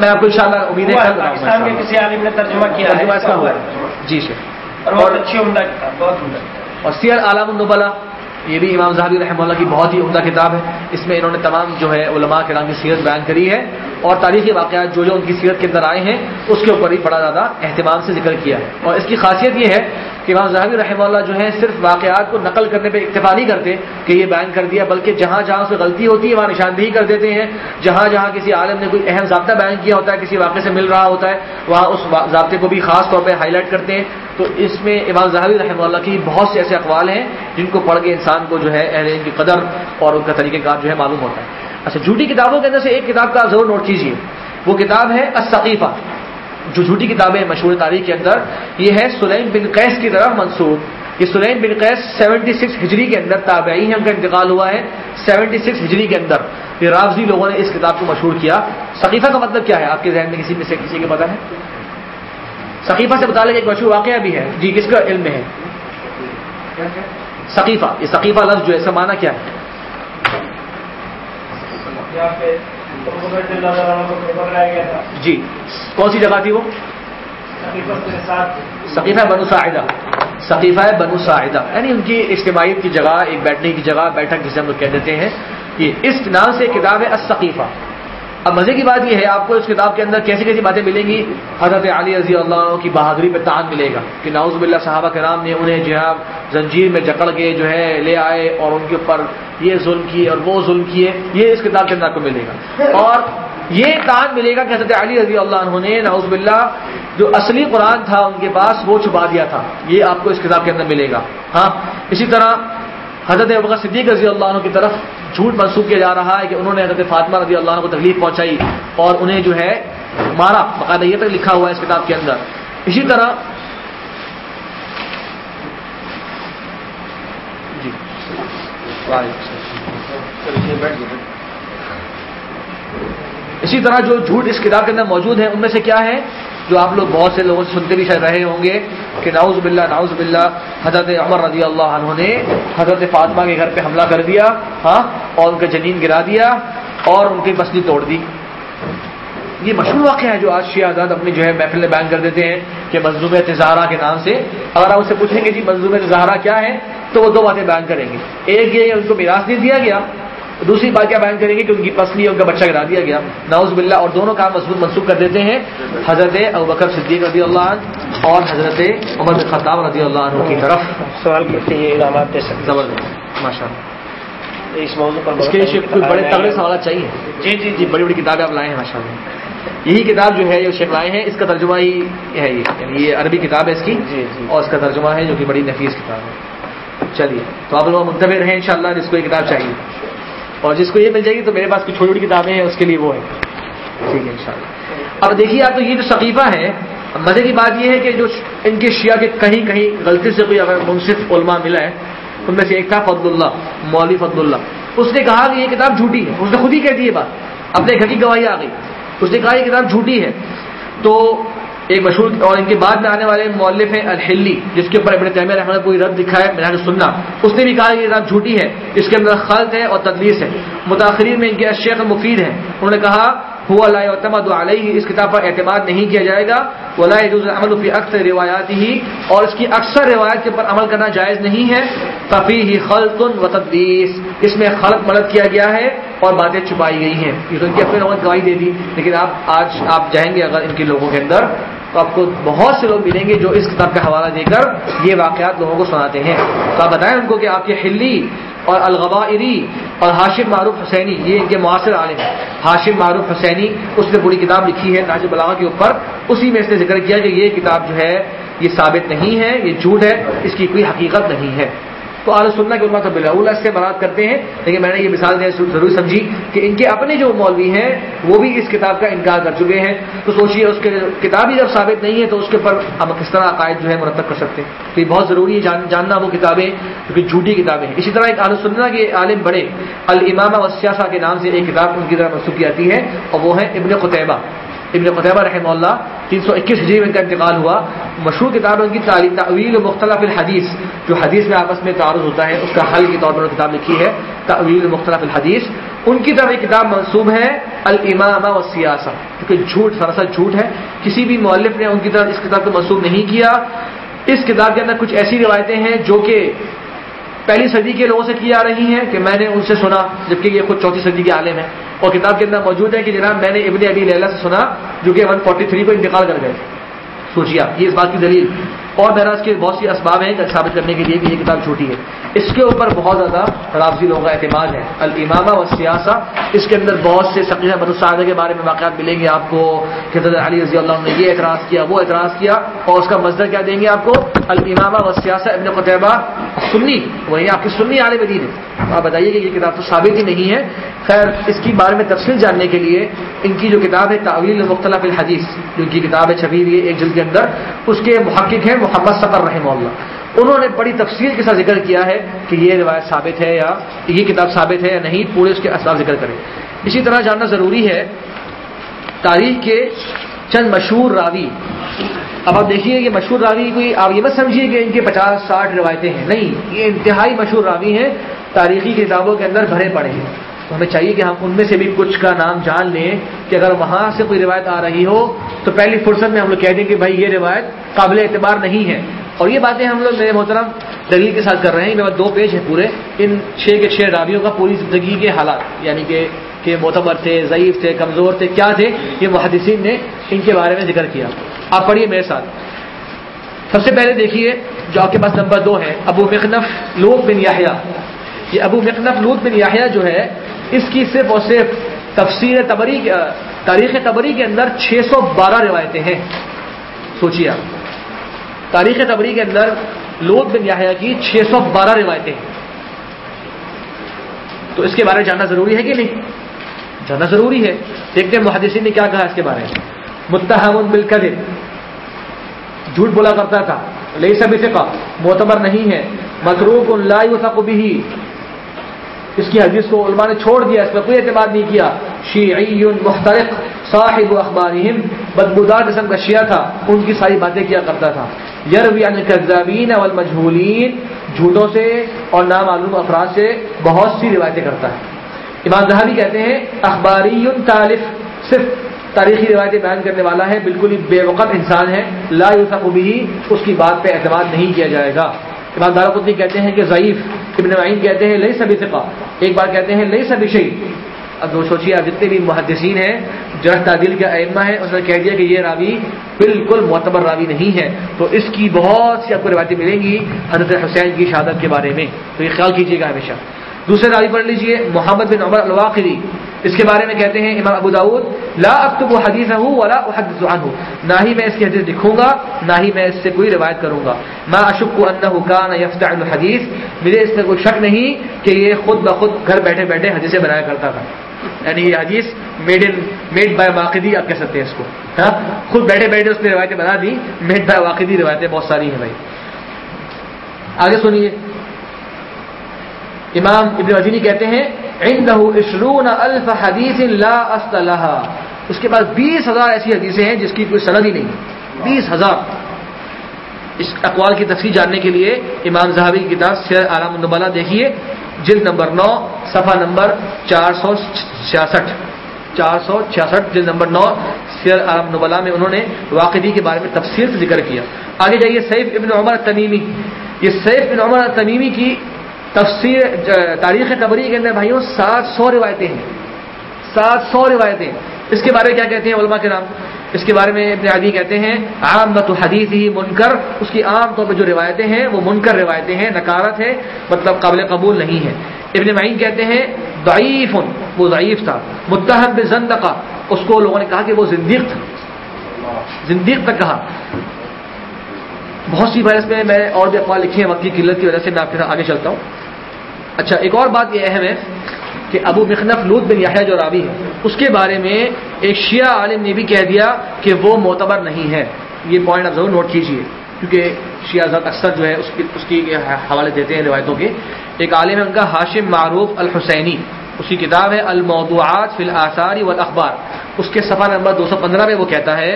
میں آپ کو ان شاء اللہ امید ہے پاکستان کے انشاءاللہ۔ کسی عالم نے ترجمہ کیا ترجمہ اس کا ہوا ہے۔ جی شیخ۔ اور بہت اچھی عمدہ کتاب بہت عمدہ اور سیر عالم النبلا یہ بھی امام زہبی رحمہ اللہ کی بہت ہی عمدہ کتاب ہے۔ اس میں انہوں نے تمام جو ہے علماء کرام کی سیرت بیان کری ہے اور تاریخی واقعات جو جو ان کی سیرت کے اندر آئے ہیں اس کے اوپر ہی بڑا زیادہ اہتمام سے ذکر کیا ہے۔ اور اس کی خاصیت یہ ہے کہ امام زہبی رحمہ اللہ جو ہے صرف واقعات کو نقل کرنے پہ اکتفا نہیں کرتے کہ یہ بیان کر دیا، بلکہ جہاں جہاں سے غلطی ہوتی ہے وہاں نشاندہی کر دیتے ہیں۔ جہاں جہاں کسی عالم نے کوئی اہم ضابطہ بیان کیا ہوتا ہے، کسی واقعے سے مل رہا ہوتا ہے، وہاں اس ضابطے کو بھی خاص طور پہ ہائی لائٹ کرتے ہیں۔ تو اس میں امام زہبی رحمہ اللہ کی بہت سے ایسے اقوال ہیں جن کو پڑھ کے انسان کو جو ہے اہل کی قدر اور ان کا طریقہ کار جو ہے معلوم ہوتا ہے۔ اچھا جھوٹی کتابوں کے اندر سے ایک کتاب کا ضرور نوٹ کیجیے وہ کتاب ہے الصقیفہ جو جھوٹی کتابیں مشہور تاریخ کے اندر، یہ ہے سلیم بن قیس کی طرف منسوب یہ سلیم بن قیس سیونٹی سکس ہجری کے اندر تابعی ہیں ان کا انتقال ہوا ہے، سیونٹی سکس ہجری کے اندر۔ یہ رافضی لوگوں نے اس کتاب کو مشہور کیا۔ سقیفہ کا مطلب کیا ہے؟ آپ کے ذہن میں کسی میں سے کسی کے پتہ ہے؟ سقیفہ سے متعلق ایک مشہور واقعہ بھی ہے۔ جی کس کا علم میں ہے؟ سقیفہ۔ یہ سقیفہ لفظ جو ہے، اس کا معنی کیا ہے؟ جی کون سی جگہ تھی وہ؟ حقیقت کے ساتھ سقیفہ بنو ساعدہ۔ سقیفہ بنو ساعدہ۔ یعنی ان کی اجتماعیت کی جگہ، ایک بیٹھنے کی جگہ، بیٹھک جسے ہم لوگ کہہ دیتے ہیں، یہ اس نام سے کتاب ہے السقیفہ اب مزے کی بات یہ ہے، آپ کو اس کتاب کے اندر کیسی کیسی باتیں ملیں گی؟ حضرت علی رضی اللہ عنہ کی بہادری پہ تعان ملے گا کہ ناؤز باللہ صحابہ کرام نے انہیں جو ہے، زنجیر میں جکڑ کے جو ہے، لے آئے اور ان کے اوپر یہ ظلم کیے اور وہ ظلم کیے یہ اس کتاب کے اندر آپ کو ملے گا۔ اور یہ تعان ملے گا کہ حضرت علی رضی اللہ عنہ نے ناؤز باللہ جو اصلی قرآن تھا ان کے پاس وہ چھپا دیا تھا۔ یہ آپ کو اس کتاب کے اندر ملے گا۔ ہاں اسی طرح حضرت ابکر صدیق رضی اللہ عنہ کی طرف جھوٹ منسوخ کیا جا رہا ہے کہ انہوں نے حضرت فاطمہ رضی اللہ عنہ کو تکلیف پہنچائی اور انہیں جو ہے مارا۔ باقاعدہ یہ تک لکھا ہوا ہے اس کتاب کے اندر۔ اسی طرح جی۔ اسی طرح جو جھوٹ اس کتاب کے اندر موجود ہے ان میں سے کیا ہے؟ جو آپ لوگ بہت سے لوگوں سے سنتے بھی شاید رہے ہوں گے کہ ناؤز باللہ ناؤز باللہ، حضرت عمر رضی اللہ عنہ نے حضرت فاطمہ کے گھر پہ حملہ کر دیا ہاں اور ان کا جنین گرا دیا اور ان کی بستی توڑ دی۔ یہ مشہور واقعہ ہے جو آج شیعہ آزاد اپنی جو ہے محفل میں بیان کر دیتے ہیں کہ منظوم تزارہ کے نام سے۔ اگر آپ اسے پوچھیں گے جی منظوم تزارہ کیا ہے، تو وہ دو باتیں بیان کریں گے۔ ایک یہ ان کو میراث نہیں دیا گیا دوسری بات کیا بیان کریں گے کہ ان کی پسلی ان کا بچہ گرا دیا گیا۔ ناؤز باللہ اور دونوں کام مضبوط منسوخ کر دیتے ہیں۔ حضرت ابوبکر صدیق رضی اللہ عنہ اور حضرت عمر بن خطاب رضی اللہ عنہ کی طرف۔ سوال کرتے ہیں انعامات دے سکتے زبردست ماشاء اللہ ہیں اس موضوع پر اس کے لیے کوئی بڑے تگڑے سوالات چاہیے؟ جی جی جی۔ بڑی بڑی کتابیں آپ لائے ہیں ماشاء اللہ یہی کتاب جو ہے جو شیخ لائے ہیں اس کا ترجمہ ہی ہے یہ۔ یعنی یہ عربی کتاب ہے اس کی جی جی۔ اور اس کا ترجمہ ہے جو کہ بڑی نفیس کتاب ہے۔ چلیے تو آپ لوگ منتظر رہیں انشاءاللہ جس کو یہ کتاب چاہیے۔ اور جس کو یہ مل جائے گی تو میرے پاس کچھ چھوٹی چھوٹی کتابیں ہیں، اس کے لیے وہ ہے۔ ٹھیک ہے، انشاءاللہ۔ اب دیکھیے آپ تو یہ جو ثقیفہ ہے، مزے کی بات یہ ہے کہ جو ان کے شیعہ کے کہیں کہیں غلطی سے کوئی اگر منصف علماء ملا ہے، ان میں سے ایک تھا فضل اللہ مولوی فضل اللہ اس نے کہا کہ یہ کتاب جھوٹی ہے۔ اس نے خود ہی کہہ دی یہ بات۔ اپنے گھر کی گواہی آ گئی۔ اس نے کہا یہ کتاب جھوٹی ہے۔ تو ایک مشہور اور ان کے بعد میں آنے والے مولف ہیں الحلی، جس کے اوپر ابن تیمیہ رحمۃ کوئی رد دکھا ہے میں نے سننا۔ اس نے بھی کہا کہ یہ رد جھوٹی ہے، اس کے اندر خلط ہے اور تدلیس ہے۔ متاثرین میں ان کے شیخ مفید ہیں۔ انہوں نے کہا، ہوا لا اعتماد علیہ اس کتاب پر اعتماد نہیں کیا جائے گا۔ ولا يجوز العمل فی اکثر روایات ہی اور اس کی اکثر روایت کے اوپر عمل کرنا جائز نہیں ہے۔ ففیہ خلط و تدلیس اس میں خلط مدد کیا گیا ہے اور باتیں چھپائی گئی ہیں۔ یہ تو ان کی اپنے لوگوں نے گواہی دے دی، لیکن آپ آج آپ جائیں گے اگر ان کے لوگوں کے اندر۔ تو آپ کو بہت سے لوگ ملیں گے جو اس کتاب کا حوالہ دے کر یہ واقعات لوگوں کو سناتے ہیں۔ تو آپ بتائیں ان کو کہ آپ کے حلی اور الغبائری اور ہاشم معروف حسینی، یہ ان کے معاصر عالم ہیں۔ ہاشم معروف حسینی، اس نے بڑی کتاب لکھی ہے ناج بلاغا کے اوپر۔ اسی میں اس نے ذکر کیا کہ یہ کتاب جو ہے، یہ ثابت نہیں ہے، یہ جھوٹ ہے، اس کی کوئی حقیقت نہیں ہے۔ تو آل سننا کے علماء تو بلاول سے برات کرتے ہیں۔ لیکن میں نے یہ مثال ضروری سمجھی کہ ان کے اپنے جو مولوی ہیں، وہ بھی اس کتاب کا انکار کر چکے ہیں۔ تو سوچیے اس کے کتاب ہی جب ثابت نہیں ہے تو اس کے اوپر ہم کس طرح عقائد جو ہے مرتب کر سکتے ہیں۔ تو یہ بہت ضروری ہے جاننا وہ کتابیں کیونکہ جھوٹی کتابیں ہیں۔ اسی طرح ایک آل سننا کے عالم بڑے المامہ وسیاسہ کے نام سے ایک کتاب ان کی طرح منسوخ کی جاتی ہے اور وہ ہے ابن قطعبہ۔ ابن قطبہ رحمہ اللہ تین سو اکیس ہجری میں ان کا انتقال ہوا۔ مشہور کتاب ان کی تعویل و مختلف الحدیث، جو حدیث میں آپس میں تعارض ہوتا ہے، اس کا حل کے طور پر کتاب لکھی ہے۔ تعویل مختلف الحدیث۔ ان کی طرف ایک کتاب منصوب ہے المامہ و کیونکہ جھوٹ، سراسر جھوٹ ہے۔ کسی بھی مولف نے ان کی طرف اس کتاب کو منسوب نہیں کیا۔ اس کتاب کے اندر کچھ ایسی روایتیں ہیں جو کہ پہلی صدی کے لوگوں سے کی جا رہی ہیں کہ میں نے ان سے سنا، جبکہ یہ خود چوتھی صدی کے عالم ہیں۔ اور کتاب کے اندر موجود ہے کہ جناب میں نے ابن ابی لہلا سے سنا، جو کہ ون فورٹی تھری کو انتقال کر گئے۔ سوچیے یہ اس بات کی دلیل۔ اور بہرحال اس کے بہت سی اسباب ہیں ثابت کرنے کے لیے کہ یہ کتاب چھوٹی ہے۔ اس کے اوپر بہت زیادہ رابضی لوگوں کا اعتماد ہے۔ المامہ و سیاسہ اس کے اندر بہت سے سقیہ بدسعادہ کے بارے میں واقعات ملیں گے آپ کو۔ کہ حضرت علی رضی اللہ عنہ نے یہ اعتراض کیا، وہ اعتراض کیا اور اس کا مزدر کیا دیں گے آپ کو؟ المامہ و سیاسہ ابن قطبہ سنی وہی آپ کی سنی عالم دین ہے۔ آپ بتائیے کہ یہ کتاب تو ثابت ہی نہیں ہے۔ خیر، اس کی بارے میں تفصیل جاننے کے لیے ان کی جو کتاب ہے تعویل مختلف الحدیث، جو ان کی کتاب ہے چھپی ہوئی ہے ایک جلد کے اندر، اس کے محقق ہیں۔ محمد سفر رحمہ اللہ۔ انہوں نے بڑی تفصیل کے ساتھ ذکر کیا ہے کہ یہ روایت ثابت ہے یا یہ کتاب ثابت ہے یا نہیں، پورے اس کے اسباب ذکر کریں۔ اسی طرح جاننا ضروری ہے، تاریخ کے چند مشہور راوی۔ اب آپ دیکھیے یہ مشہور راوی کوئی، آپ یہ مت سمجھیے کہ ان کے پچاس، ساٹھ روایتیں ہیں۔ نہیں، یہ انتہائی مشہور راوی ہیں، تاریخی کتابوں کے اندر بھرے پڑے ہیں۔ تو ہمیں چاہیے کہ ہم ان میں سے بھی کچھ کا نام جان لیں کہ اگر وہاں سے کوئی روایت آ رہی ہو تو پہلی فرصت میں ہم لوگ کہہ دیں کہ بھائی یہ روایت قابل اعتبار نہیں ہے۔ اور یہ باتیں ہم لوگ میرے محترم دلیل کے ساتھ کر رہے ہیں۔ میرے دو پیج ہیں پورے۔ ان چھ کے چھ راویوں کا پوری زندگی کے حالات یعنی کہ کہ معتبر تھے، ضعیف تھے، کمزور تھے، کیا تھے، یہ محدثین نے ان کے بارے میں ذکر کیا۔ آپ پڑھیے میرے ساتھ۔ سب سے پہلے دیکھیے جو آپ کے پاس نمبر دو ہے ابو مخنف لوت بن یاہیا یہ ابو مخنف لوت بن یاہیا جو ہے اس کی صرف اور صرف تفسیر تبری تاریخ تبری کے اندر چھ سو بارہ روایتیں ہیں۔ سوچیے آپ۔ تاریخ تبری کے اندر لوت بن یاہیا کی چھ سو بارہ روایتیں ہیں۔ تو اس کے بارے میں جاننا ضروری ہے کہ نہیں؟ جاننا ضروری ہے۔ دیکھتے ہیں محدثین نے کیا کہا اس کے بارے میں۔ متحم مل جھوٹ بولا کرتا تھا۔ لئی سب کا معتبر نہیں ہے۔ متروک لا بھی اس کی حدیث کو علماء نے چھوڑ دیا، اس پر کوئی اعتماد نہیں کیا۔ شیعی مختلف صاحب اخبار بدبودار قسم کا شیعہ تھا، ان کی ساری باتیں کیا کرتا تھا۔ یروی الکذابین والمجہولین، جھوٹوں سے اور نامعلوم افراد سے بہت سی روایتیں کرتا ہے۔ امام زہابی کہتے ہیں، اخباری طالف صرف تاریخی روایتیں بیان کرنے والا ہے، بالکل ہی بے وقت انسان ہے، لا یوسف بھی اس کی بات پہ اعتماد نہیں کیا جائے گا۔ امام دارقطنی کہتے ہیں کہ ضعیف، ابن معین کہتے ہیں لئی سبھی ایک بار کہتے ہیں لئی سبھی شعیب اب وہ سوچیے آپ جتنے بھی محدثین ہیں جرح تعدیل کا ائمہ ہے اس نے کہہ دیا کہ یہ راوی بالکل معتبر راوی نہیں ہے۔ تو اس کی بہت سی آپ کو روایتیں ملیں گی حضرت حسین کی شہادت کے بارے میں۔ تو یہ خیال کیجیے گا ہمیشہ۔ دوسرے راوی پڑھ لیجیے محمد بن عمر الواقری اس کے بارے میں کہتے ہیں امام ابو داود، لا اکتب حدیث ہوں ولا احدث عنہ۔ نہ ہی میں اس کی حدیث لکھوں گا، نہ ہی میں اس سے کوئی روایت کروں گا۔ ما اشک انه كان يفتع الحديث مجھے اس میں کوئی شک نہیں کہ یہ خود بخود گھر بیٹھے بیٹھے حدیثیں بنایا کرتا تھا۔ یعنی یہ حدیث میڈ ان میڈ بائی واقعی آپ کہہ سکتے ہیں اس کو۔ ہاں؟ خود بیٹھے بیٹھے اس نے روایتیں بنا دی میڈ بائی واقعی روایتیں بہت ساری ہیں بھائی۔ آگے سنیے۔ امام ابن وزینی کہتے ہیں اشرون الف حدیث لا لها۔ اس کے پاس بیس ہزار ایسی حدیثیں ہیں جس کی کوئی سند ہی نہیں۔ بیس ہزار۔ اس اقوال کی تفصیل جاننے کے لیے امام زہابی کی کتاب سیر عالم النبلا دیکھیے۔ جلد نمبر نو، صفحہ نمبر چار سو چھیاسٹھ۔ چار سو چھیاسٹھ، جلد نمبر نو، سیر عالم نبلا میں انہوں نے واقعی کے بارے میں تفصیل سے ذکر کیا۔ آگے جائیے سیف ابن عمر تمیمی۔ یہ سیف ابن عمر تمیمی کی تفسیر تاریخ قبری کے اندر بھائیوں سات سو روایتیں ہیں۔ سات سو روایتیں۔ اس کے بارے میں کیا کہتے ہیں علماء کے نام اس کے بارے میں ابن عدی کہتے ہیں عام بت حدیث ہی منکر۔ اس کی عام طور پہ جو روایتیں ہیں، وہ منکر روایتیں ہیں، نکارت ہے مطلب قابل قبول نہیں ہے۔ ابن معین کہتے ہیں، ضعیف، وہ ضعیف تھا۔ متحب زندقہ اس کو لوگوں نے کہا کہ وہ زندیق تھا۔ زندیق تک کہا۔ بہت سی بار اس میں میں اور بھی اقوال لکھے ہیں، وقت کی قلت کی وجہ سے میں آپ کے ساتھ آگے چلتا ہوں۔ اچھا ایک اور بات یہ اہم ہے کہ ابو مخنف لود بن یاحیہ جو راوی ہے اس کے بارے میں ایک شیعہ عالم نے بھی کہہ دیا کہ وہ معتبر نہیں ہے یہ پوائنٹ آپ ضرور نوٹ کیجیے کیونکہ شیعہ ذات اکثر جو ہے، اس کی اس کی حوالے دیتے ہیں روایتوں کے۔ ایک عالم ہے، ان کا ہاشم معروف الحسینی۔ اس کی کتاب ہے الموضوعات فی الآثار والاخبار اس کے صفحہ نمبر دو سو پندرہ میں وہ کہتا ہے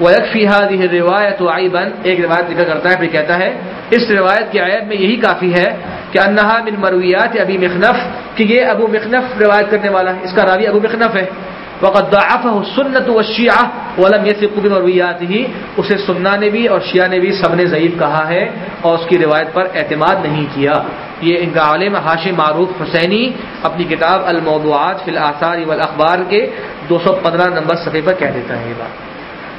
وَيَكْفِي هَذِهِ الرِّوَایَةُ عَيْبًا۔ ایک روایت ذکر کرتا ہے، پھر کہتا ہے، اس روایت کے عیب میں یہی کافی ہے کہ انہا من مرویات ابی مخنف، کہ یہ ابو مخنف روایت کرنے والا ہے۔ اس کا راوی ابو مخنف ہے۔ وقت ضعفه السنت والشیعہ ولم يثق بمرویاته اسے سننا نے بھی اور شیعہ نے بھی سب نے ضعیف کہا ہے اور اس کی روایت پر اعتماد نہیں کیا۔ یہ ان کا عالم ہاشم معروف حسینی اپنی کتاب الموضوعات فی الاثار والاخبار کے دو سو پندرہ نمبر صفحے پر کہہ دیتا ہے یہ بات۔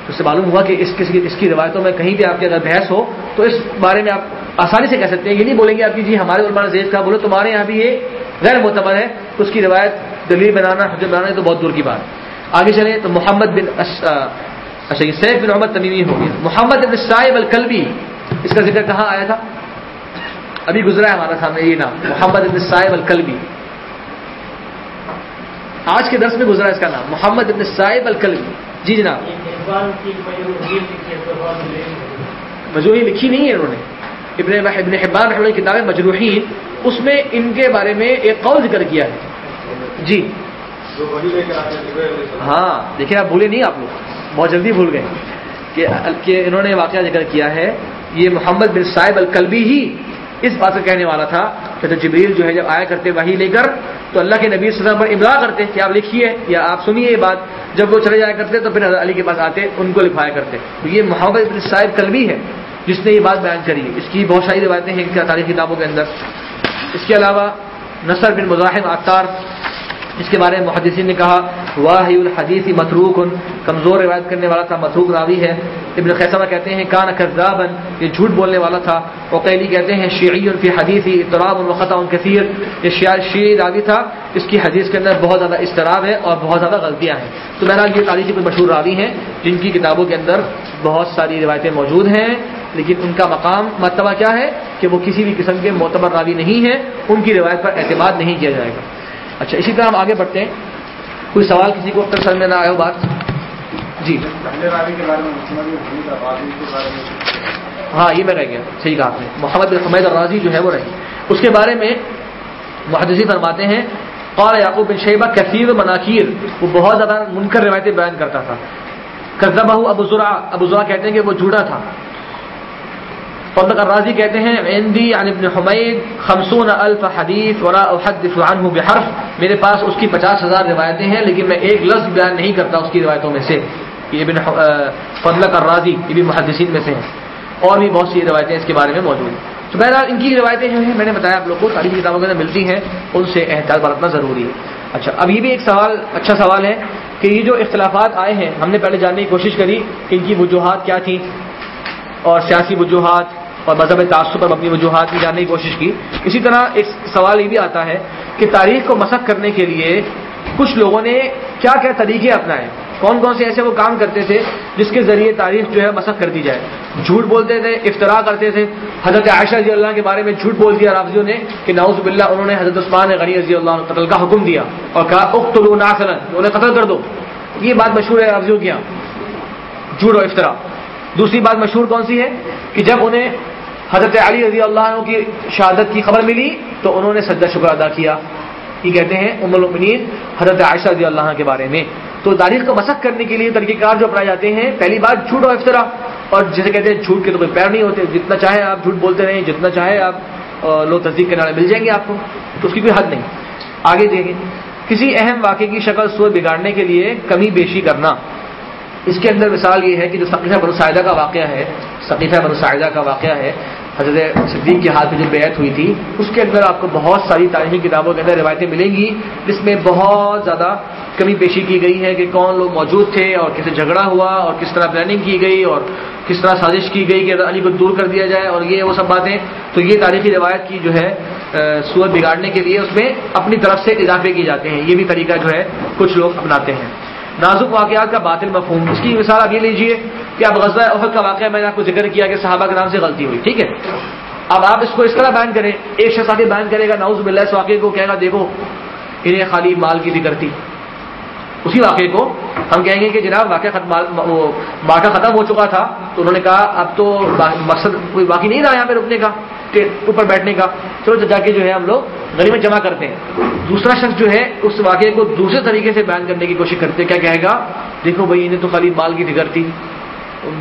اس سے معلوم ہوا کہ اس کی اس کی روایتوں میں کہیں بھی آپ کی اگر بحث ہو، تو اس بارے میں آپ آسانی سے کہہ سکتے ہیں۔ یہ نہیں بولیں گے آپ کی جی ہمارے علماء زید کا بولو تمہارے یہاں بھی یہ غیر معتبر ہے۔ اس کی روایت دلیل بنانا، حجت بنانا تو بہت دور کی بات۔ آگے چلیں تو محمد بن اچھا یہ سیف بن محمد تمیمی ہو گیا۔ محمد بن صاحب الکلبی اس کا ذکر کہاں آیا تھا؟ ابھی گزرا ہے ہمارا سامنے یہ نام، محمد بن صاحب الکلبی آج کے درس میں گزرا اس کا نام، محمد بن صاحب الکلبی جی جناب۔ مجروحی لکھی نہیں ہے انہوں نے۔ ابن ابن حبان رحمہ کی کتاب مجروحین، اس میں ان کے بارے میں ایک قول ذکر کیا ہے۔ جی۔ ہاں دیکھیں آپ بھولے نہیں آپ لوگ۔ بہت جلدی بھول گئے۔ کہ انہوں نے واقعہ ذکر کیا ہے۔ یہ محمد بن صاحب الکلبی ہی اس بات سے کہنے والا تھا۔ تو جبریل جو ہے جب آیا کرتے وہی لے کر، تو اللہ کے نبی صلی اللہ علیہ وسلم پر املا کرتے، کہ آپ لکھیے، یا آپ سنیے یہ بات۔ جب وہ چلے جایا کرتے تو پھر حضرت علی کے پاس آتے، ان کو لکھوایا کرتے۔ تو یہ محمد ابن صاحب کلبی ہے، جس نے یہ بات بیان کری۔ اس کی بہت ساری روایتیں ہیں، ان کا تاریخ کتابوں کے اندر۔ اس کے علاوہ نصر بن مزاحم اختار اس کے بارے میں محدثین نے کہا واہ الحدیث متروک کمزور روایت کرنے والا تھا، متروک راوی ہے۔ ابن خیسمہ کہتے ہیں، کان کذابن یہ جھوٹ بولنے والا تھا۔ وقیلی کہتے ہیں، شیعی فی حدیث اطراب الخطا کثیر. یہ شیع شیعی راوی تھا۔ اس کی حدیث کے اندر بہت زیادہ اضطراب ہے اور بہت زیادہ غلطیاں ہیں۔ تو بہرحال یہ تاریخی کچھ مشہور راوی ہیں جن کی کتابوں کے اندر بہت ساری روایتیں موجود ہیں، لیکن ان کا مقام، مرتبہ کیا ہے؟ کہ وہ کسی بھی قسم کے معتبر راوی نہیں ہیں، ان کی روایت پر اعتماد نہیں کیا جائے گا۔ اچھا اسی طرح ہم آگے بڑھتے ہیں۔ کوئی سوال کسی کو اکثر سمجھ میں نہ آئے ہو بات؟ جی۔ ہاں یہ میں رہ گیا۔ صحیح کہا آپ نے۔ محمد بن حمید الراضی جو ہے وہ رہی اس کے بارے میں محدثی فرماتے ہیں قال یعقوب بن شیبہ کثیر مناکیر وہ بہت زیادہ منکر روایتیں بیان کرتا تھا۔ کرزبہ ابو ذرا ابو ذرا کہتے ہیں کہ وہ جھوٹا تھا۔ فضل الراضی کہتے ہیں، عندی عن ابن حمید، خمسون الف حدیث، ولا احدث عنه بحرف۔ میرے پاس اس کی پچاس ہزار روایتیں ہیں، لیکن میں ایک لفظ بیان نہیں کرتا اس کی روایتوں میں سے۔ یہ ابن فضل الراضی یہ بھی محدثین میں سے ہیں۔ اور بھی بہت سی روایتیں اس کے بارے میں موجود ہیں۔ تو بہرحال ان کی روایتیں جو ہیں، میں نے بتایا آپ لوگ کو تعلیمی کتابوں کے اندر ملتی ہیں، ان سے احتیاط برتنا ضروری ہے۔ اچھا اب یہ بھی ایک سوال اچھا سوال ہے کہ یہ جو اختلافات آئے ہیں، ہم نے پہلے جاننے کی کوشش کری کہ ان کی وجوہات کیا تھیں۔ اور سیاسی وجوہات اور مذہب تعصب پر اپنی وجوہات کی جاننے کی کوشش کی۔ اسی طرح ایک سوال یہ بھی آتا ہے کہ تاریخ کو مسق کرنے کے لیے کچھ لوگوں نے کیا کیا طریقے اپنائے؟ کون کون سے ایسے وہ کام کرتے تھے جس کے ذریعے تاریخ جو ہے مسق کر دی جائے؟ جھوٹ بولتے تھے افطرا کرتے تھے۔ حضرت عائشہ رضی اللہ کے بارے میں جھوٹ بول دیا رافضیوں نے کہ ناؤز باللہ، انہوں نے حضرت عثمان غنی رضی اللہ عنہ قتل کا حکم دیا اور کہا اختلو ناسلن انہیں قتل کر دو۔ یہ بات مشہور ہے رافضیوں کی جھوٹ اور افطرا دوسری بات مشہور کون سی ہے؟ کہ جب انہیں حضرت علی رضی اللہ عنہ کی شہادت کی خبر ملی تو انہوں نے سجدہ شکر ادا کیا۔ یہ کہتے ہیں ام المنین حضرت عائشہ رضی اللہ عنہ کے بارے میں۔ تو تاریخ کو مسق کرنے کے لیے طریقہ کار جو اپنائے جاتے ہیں، پہلی بات جھوٹ اور افطرا اور جیسے کہتے ہیں جھوٹ کے تو کوئی پیر نہیں ہوتے، جتنا چاہے آپ جھوٹ بولتے رہیں، جتنا چاہے آپ لوگ تصدیق کے نالے مل جائیں گے آپ کو۔ تو اس کی کوئی حد نہیں۔ آگے دیکھیں، کسی اہم واقعے کی شکل سور بگاڑنے کے لیے کمی بیشی کرنا۔ اس کے اندر مثال یہ ہے کہ جو ثقیفہ بن ساعدہ کا واقعہ ہے ثقیفہ بن ساعدہ کا واقعہ ہے، حضرت صدیق کے ہاتھ میں جو بیعت ہوئی تھی، اس کے اندر آپ کو بہت ساری تاریخی کتابوں کے اندر روایتیں ملیں گی، جس میں بہت زیادہ کمی پیشی کی گئی ہے کہ کون لوگ موجود تھے اور کیسے جھگڑا ہوا اور کس طرح پلاننگ کی گئی اور کس طرح سازش کی گئی کہ علی کو دور کر دیا جائے اور یہ وہ سب باتیں۔ تو یہ تاریخی روایت کی جو ہے صورت بگاڑنے کے لیے اس میں اپنی طرف سے اضافے کیے جاتے ہیں۔ یہ بھی طریقہ جو ہے، کچھ لوگ اپناتے ہیں۔ نازک واقعات کا باطل مفہوم۔ اس کی مثال اب یہ لیجیے کہ اب غزہ عہد کا واقعہ میں نے آپ کو ذکر کیا کہ صحابہ کے نام سے غلطی ہوئی، ٹھیک ہے؟ اب آپ اس کو اس طرح بیان کریں، ایک شخص آگے بیان کرے گا ناؤز بلّہ اس واقعے کو کہے گا، دیکھو انہیں خالی مال کی ذکر تھی۔ اسی واقعے کو ہم کہیں گے کہ جناب واقعہ واقعہ ختم ہو چکا تھا، تو انہوں نے کہا، اب تو مقصد کوئی باقی نہیں رہا یہاں پہ رکنے کا اوپر بیٹھنے کا۔ چلو جا کے جو ہے ہم لوگ غریب جمع کرتے ہیں۔ دوسرا شخص جو ہے، اس واقعے کو دوسرے طریقے سے بیان کرنے کی کوشش کرتے کیا کہے گا؟ دیکھو بھائی، انہیں تو خالی مال کی فکر تھی۔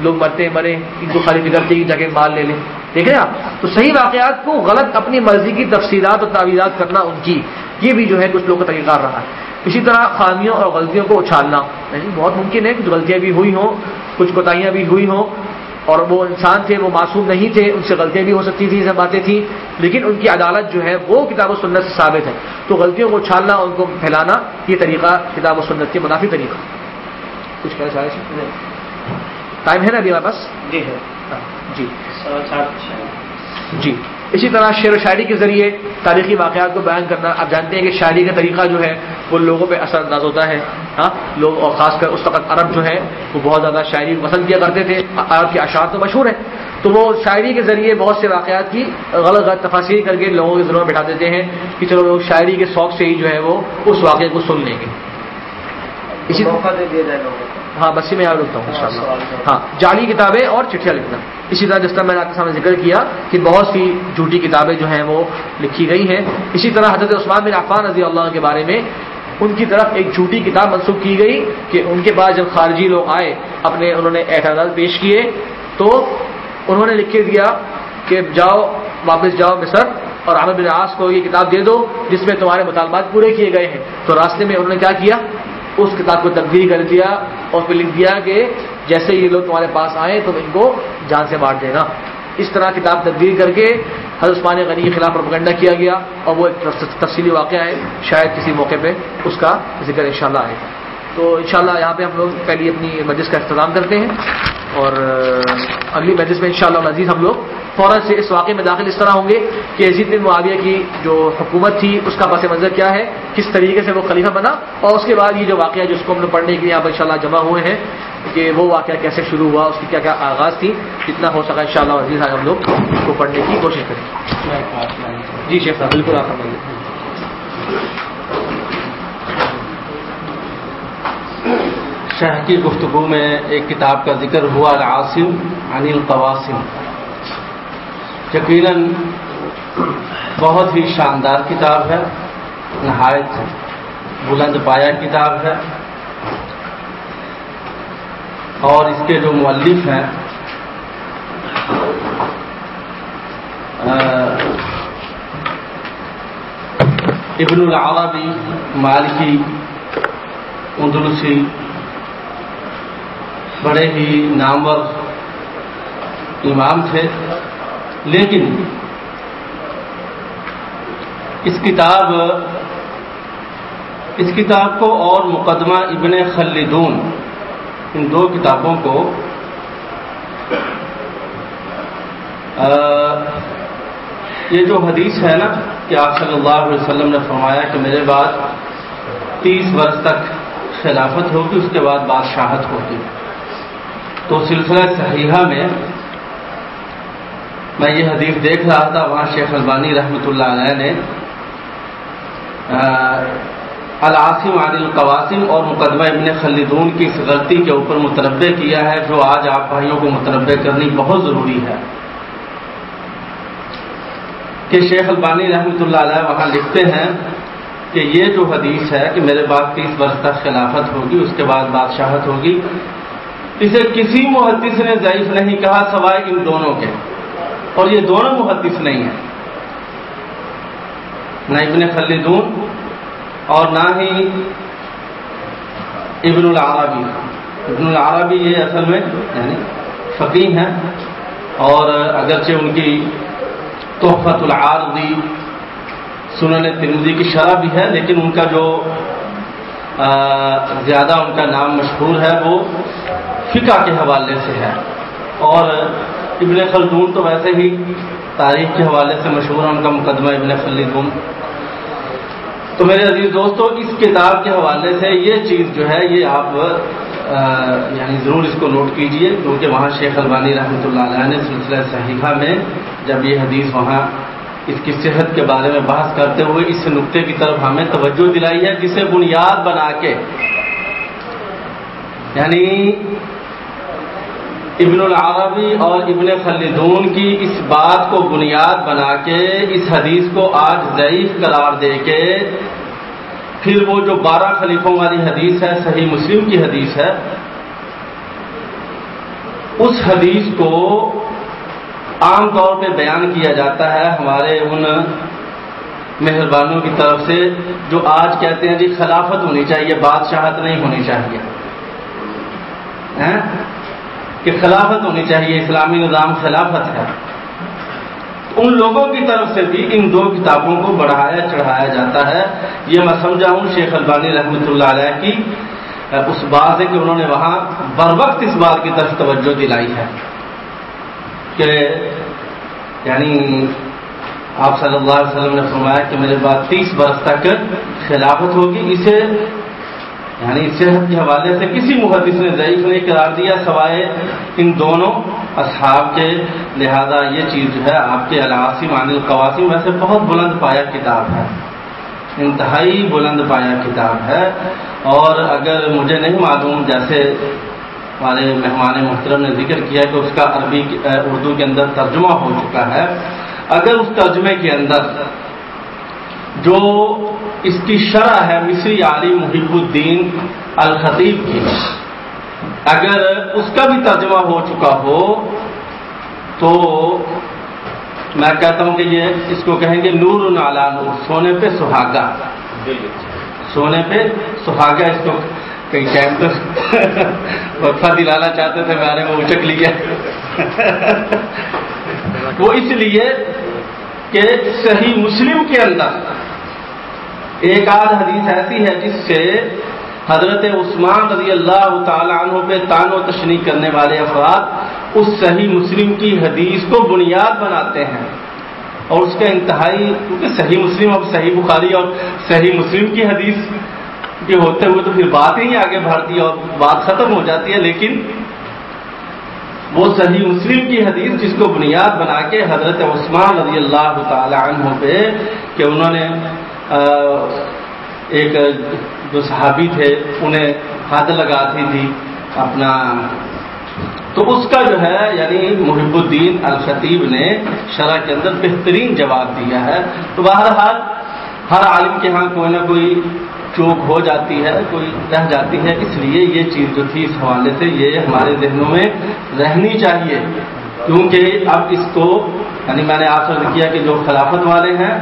لوگ مرتے مرے، ان کو خالی فکر تھی جا کے مال لے لیں۔ دیکھیں آپ تو صحیح واقعات کو غلط اپنی مرضی کی تفصیلات اور تعویذات کرنا ان کی۔ یہ بھی جو ہے، کچھ لوگوں کا طریقہ رہا ہے۔ اسی طرح خامیوں اور غلطیوں کو اچھالنا۔ بہت ممکن ہے، کچھ غلطیاں بھی ہوئی ہوں، کچھ کوتاہیاں بھی ہوئی ہوں۔ اور وہ انسان تھے وہ معصوم نہیں تھے ان سے غلطیاں بھی ہو سکتی تھیں سب باتیں تھیں لیکن ان کی عدالت جو ہے وہ کتاب و سنت سے ثابت ہے۔ تو غلطیوں کو اچھالنا ان کو پھیلانا یہ طریقہ کتاب و سنت کے منافی طریقہ۔ کچھ کہنا چاہے ٹائم ہے نا ابھی ہمارے پاس؟ جی ہے۔ ہاں، جی۔ جی۔ اسی طرح شعر و شاعری کے ذریعے تاریخی واقعات کو بیان کرنا۔ آپ جانتے ہیں کہ شاعری کا طریقہ جو ہے، وہ لوگوں پہ اثر انداز ہوتا ہے۔ ہاں لوگ، اور خاص کر اس وقت عرب جو ہے وہ بہت زیادہ شاعری پسند کیا کرتے تھے۔ عرب کے اشعار تو مشہور ہیں۔ تو وہ شاعری کے ذریعے بہت سے واقعات کی غلط غلط تفاصیر کر کے لوگوں کے ضرور بٹھا دیتے ہیں کہ چلو لوگ شاعری کے شوق سے ہی جو ہے وہ اس واقعے کو سن لیں گے۔ اسی موقع دے دیا جائے لوگوں ہاں بس میں یاد رکھتا ہوں ان شاء اللہ ہاں جعلی کتابیں اور چٹھیاں لکھنا۔ اسی طرح جس طرح میں نے آپ کے سامنے ذکر کیا کہ بہت سی جھوٹی کتابیں جو ہیں وہ لکھی گئی ہیں۔ اسی طرح حضرت عثمان بن عفان رضی اللہ کے بارے میں ان کی طرف ایک جھوٹی کتاب منسوخ کی گئی کہ ان کے پاس جب خارجی لوگ آئے اپنے انہوں نے اعتراضات پیش کیے تو انہوں نے لکھ کے دیا کہ جاؤ واپس جاؤ مصر اور عامر بن آس کو یہ کتاب دے دو جس میں تمہارے مطالبات پورے کیے گئے ہیں۔ تو راستے میں انہوں نے کیا کیا؟ اس کتاب کو تبدیل کر دیا اور پھر لکھ دیا کہ جیسے یہ لوگ تمہارے پاس آئے تم ان کو جان سے بانٹ دینا۔ اس طرح کتاب تبدیل کر کے حضرت عثمان غنی کے خلاف پروپگنڈا کیا گیا اور وہ ایک تفصیلی واقعہ ہے، شاید کسی موقع پہ اس کا ذکر انشاءاللہ آئے گا۔ تو انشاءاللہ یہاں پہ ہم لوگ پہلی اپنی مجلس کا اختتام کرتے ہیں اور اگلی مجلس میں انشاءاللہ شاء اللہ ہم لوگ فوراً سے اس واقعے میں داخل اس طرح ہوں گے کہ عزیز بن معاویہ کی جو حکومت تھی اس کا پس منظر کیا ہے کس طریقے سے وہ خلیفہ بنا اور اس کے بعد یہ جو واقعہ جس کو ہم نے پڑھنے کے لیے یہاں پر انشاءاللہ جمع ہوئے ہیں کہ وہ واقعہ کیسے شروع ہوا اس کی کیا کیا آغاز تھی جتنا ہو سکا ان شاء اللہ عزیز ہم لوگ اس کو پڑھنے کی کوشش کریں۔ جی شیخ صاحب بالکل آپ شہ کی گفتگو میں ایک کتاب کا ذکر ہوا، العاصم عن القواسم۔ یقیناً بہت ہی شاندار کتاب ہے، نہایت بلند پایا کتاب ہے۔ اور اس کے جو مؤلف ہیں ابن العربی مالکی، اندلسی بڑے ہی نامور امام تھے، لیکن اس کتاب اس کتاب کو اور مقدمہ ابن خلدون، ان دو کتابوں کو یہ جو حدیث ہے نا کہ آپ صلی اللہ علیہ وسلم نے فرمایا کہ میرے بعد تیس برس تک خلافت ہوگی، اس کے بعد بادشاہت ہوگی۔ تو سلسلہ صحیحہ میں میں یہ حدیث دیکھ رہا تھا، وہاں شیخ البانی رحمۃ اللہ علیہ نے العاصم عادل القواسم اور مقدمہ ابن خلدون کی اس غلطی کے اوپر متنوع کیا ہے، جو آج آپ بھائیوں کو متنوع کرنی بہت ضروری ہے۔ کہ شیخ البانی رحمۃ اللہ علیہ وہاں لکھتے ہیں کہ یہ جو حدیث ہے کہ میرے بعد تیس برس تک خلافت ہوگی، اس کے بعد بادشاہت ہوگی اسے کسی محدث نے ضعیف نہیں کہا سوائے ان دونوں کے۔ اور یہ دونوں محدث نہیں ہیں۔ نہ ابن خلدون اور نہ ہی ابن العربی۔ ابن العربی یہ اصل میں یعنی فقیم ہیں۔ اور اگرچہ ان کی تحفت العارضی سنن ترمزی کی شرح بھی ہے، لیکن ان کا جو زیادہ ان کا نام مشہور ہے وہ فقہ کے حوالے سے ہے۔ اور ابن خلدون تو ویسے ہی تاریخ کے حوالے سے مشہور ہے ان کا مقدمہ ابن خلدون۔ تو میرے عزیز دوستوں اس کتاب کے حوالے سے یہ چیز جو ہے، یہ آپ یعنی ضرور اس کو نوٹ کیجیے، کیونکہ وہاں شیخ البانی رحمۃ اللہ علیہ نے سلسلہ صحیحہ میں جب یہ حدیث وہاں اس کی صحت کے بارے میں بحث کرتے ہوئے اس نقطے کی طرف ہمیں توجہ دلائی ہے، جسے بنیاد بنا کے یعنی ابن العربی اور ابن خلدون کی اس بات کو بنیاد بنا کے اس حدیث کو آج ضعیف قرار دے کے پھر وہ جو بارہ خلیفوں والی حدیث ہے، صحیح مسلم کی حدیث ہے، اس حدیث کو عام طور پہ بیان کیا جاتا ہے ہمارے ان مہربانوں کی طرف سے جو آج کہتے ہیں جی خلافت ہونی چاہیے، بادشاہت نہیں ہونی چاہیے۔ ہاں؟ کہ خلافت ہونی چاہیے، اسلامی نظام خلافت ہے۔ ان لوگوں کی طرف سے بھی ان دو کتابوں کو بڑھایا، چڑھایا جاتا ہے۔ یہ میں سمجھا ہوں شیخ البانی رحمۃ اللہ علیہ کی، اس بات ہے کہ انہوں نے وہاں بر وقت اس بات کی طرف توجہ دلائی ہے کہ یعنی آپ صلی اللہ علیہ وسلم نے فرمایا کہ میرے بعد تیس برس تک خلافت ہوگی۔ اسے یعنی صحت کے حوالے سے کسی محدث نے ضعیف نہیں قرار دیا، سوائے ان دونوں اصحاب کے، لہذا یہ چیز جو ہے، آپ کے العاصم عن القواسم ویسے بہت بلند پایا کتاب ہے۔ انتہائی بلند پایا کتاب ہے۔ اور اگر مجھے نہیں معلوم، جیسے ہمارے مہمان محترم نے ذکر کیا کہ اس کا عربی اردو کے اندر ترجمہ ہو چکا ہے۔ اگر اس ترجمے کے اندر جو اس کی شرح ہے مصری علی محب الدین الخطیب کی۔ اگر اس کا بھی ترجمہ ہو چکا ہو، تو میں کہتا ہوں کہ یہ اس کو کہیں گے نور نالا نور، سونے پہ سہاگا۔ سونے پہ سہاگا اس کو کئی ٹائم تو وقفہ دلانا چاہتے تھے میں نے وہ اچک لیا۔ وہ اس لیے کہ صحیح مسلم کے اندر ایک آدھ حدیث ایسی ہے جس سے حضرت عثمان رضی اللہ تعالیٰ عنہ پہ تان و تشریح کرنے والے افراد اس صحیح مسلم کی حدیث کو بنیاد بناتے ہیں اور اس کا انتہائی کیونکہ صحیح مسلم اب صحیح بخاری اور صحیح مسلم کی حدیث کے ہوتے ہوئے تو پھر بات ہی آگے بڑھتی ہے اور بات ختم ہو جاتی ہے، لیکن وہ صحیح مسلم کی حدیث جس کو بنیاد بنا کے حضرت عثمان رضی اللہ تعالی عنہ پہ کہ انہوں نے ایک جو صحابی تھے، انہیں حد لگاتی تھی اپنا۔ تو اس کا جو ہے یعنی محب الدین الخطیب نے شرح کے اندر بہترین جواب دیا ہے۔ تو بہرحال، ہر عالم کے ہاں کوئی نہ کوئی چوک ہو جاتی ہے، کوئی رہ جاتی ہے۔ اس لیے یہ چیز جو تھی، اس حوالے سے یہ ہمارے ذہنوں میں رہنی چاہیے۔ کیونکہ اب اس کو یعنی میں نے آپ سے کیا کہ جو خلافت والے ہیں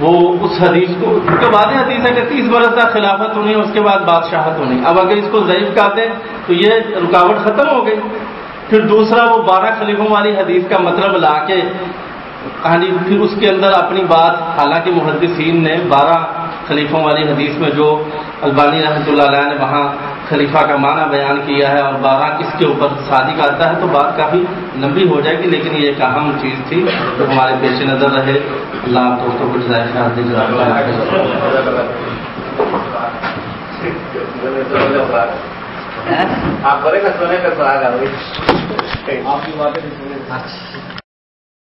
وہ اس حدیث کو تو بعد حدیث ہے کہ تیس برس کا خلافت ہونی اس کے بعد بادشاہت ہونی اب اگر اس کو ضعیف کہتے دیں تو یہ رکاوٹ ختم ہو گئی۔ پھر دوسرا وہ بارہ خلیفوں والی حدیث کا مطلب لا کے ہاں جی پھر اس کے اندر اپنی بات، حالانکہ محدثین نے بارہ خلیفوں والی حدیث میں جو البانی رحمۃ اللہ علیہ نے وہاں خلیفہ کا معنی بیان کیا ہے اور بارہ اس کے اوپر صادق آتا ہے تو بات کافی لمبی ہو جائے گی لیکن یہ ایک اہم چیز تھی جو ہمارے پیش نظر رہے۔ اللہ آپ دوستوں کو آپ کرے گا سونے کا سوال آپ کی باتیں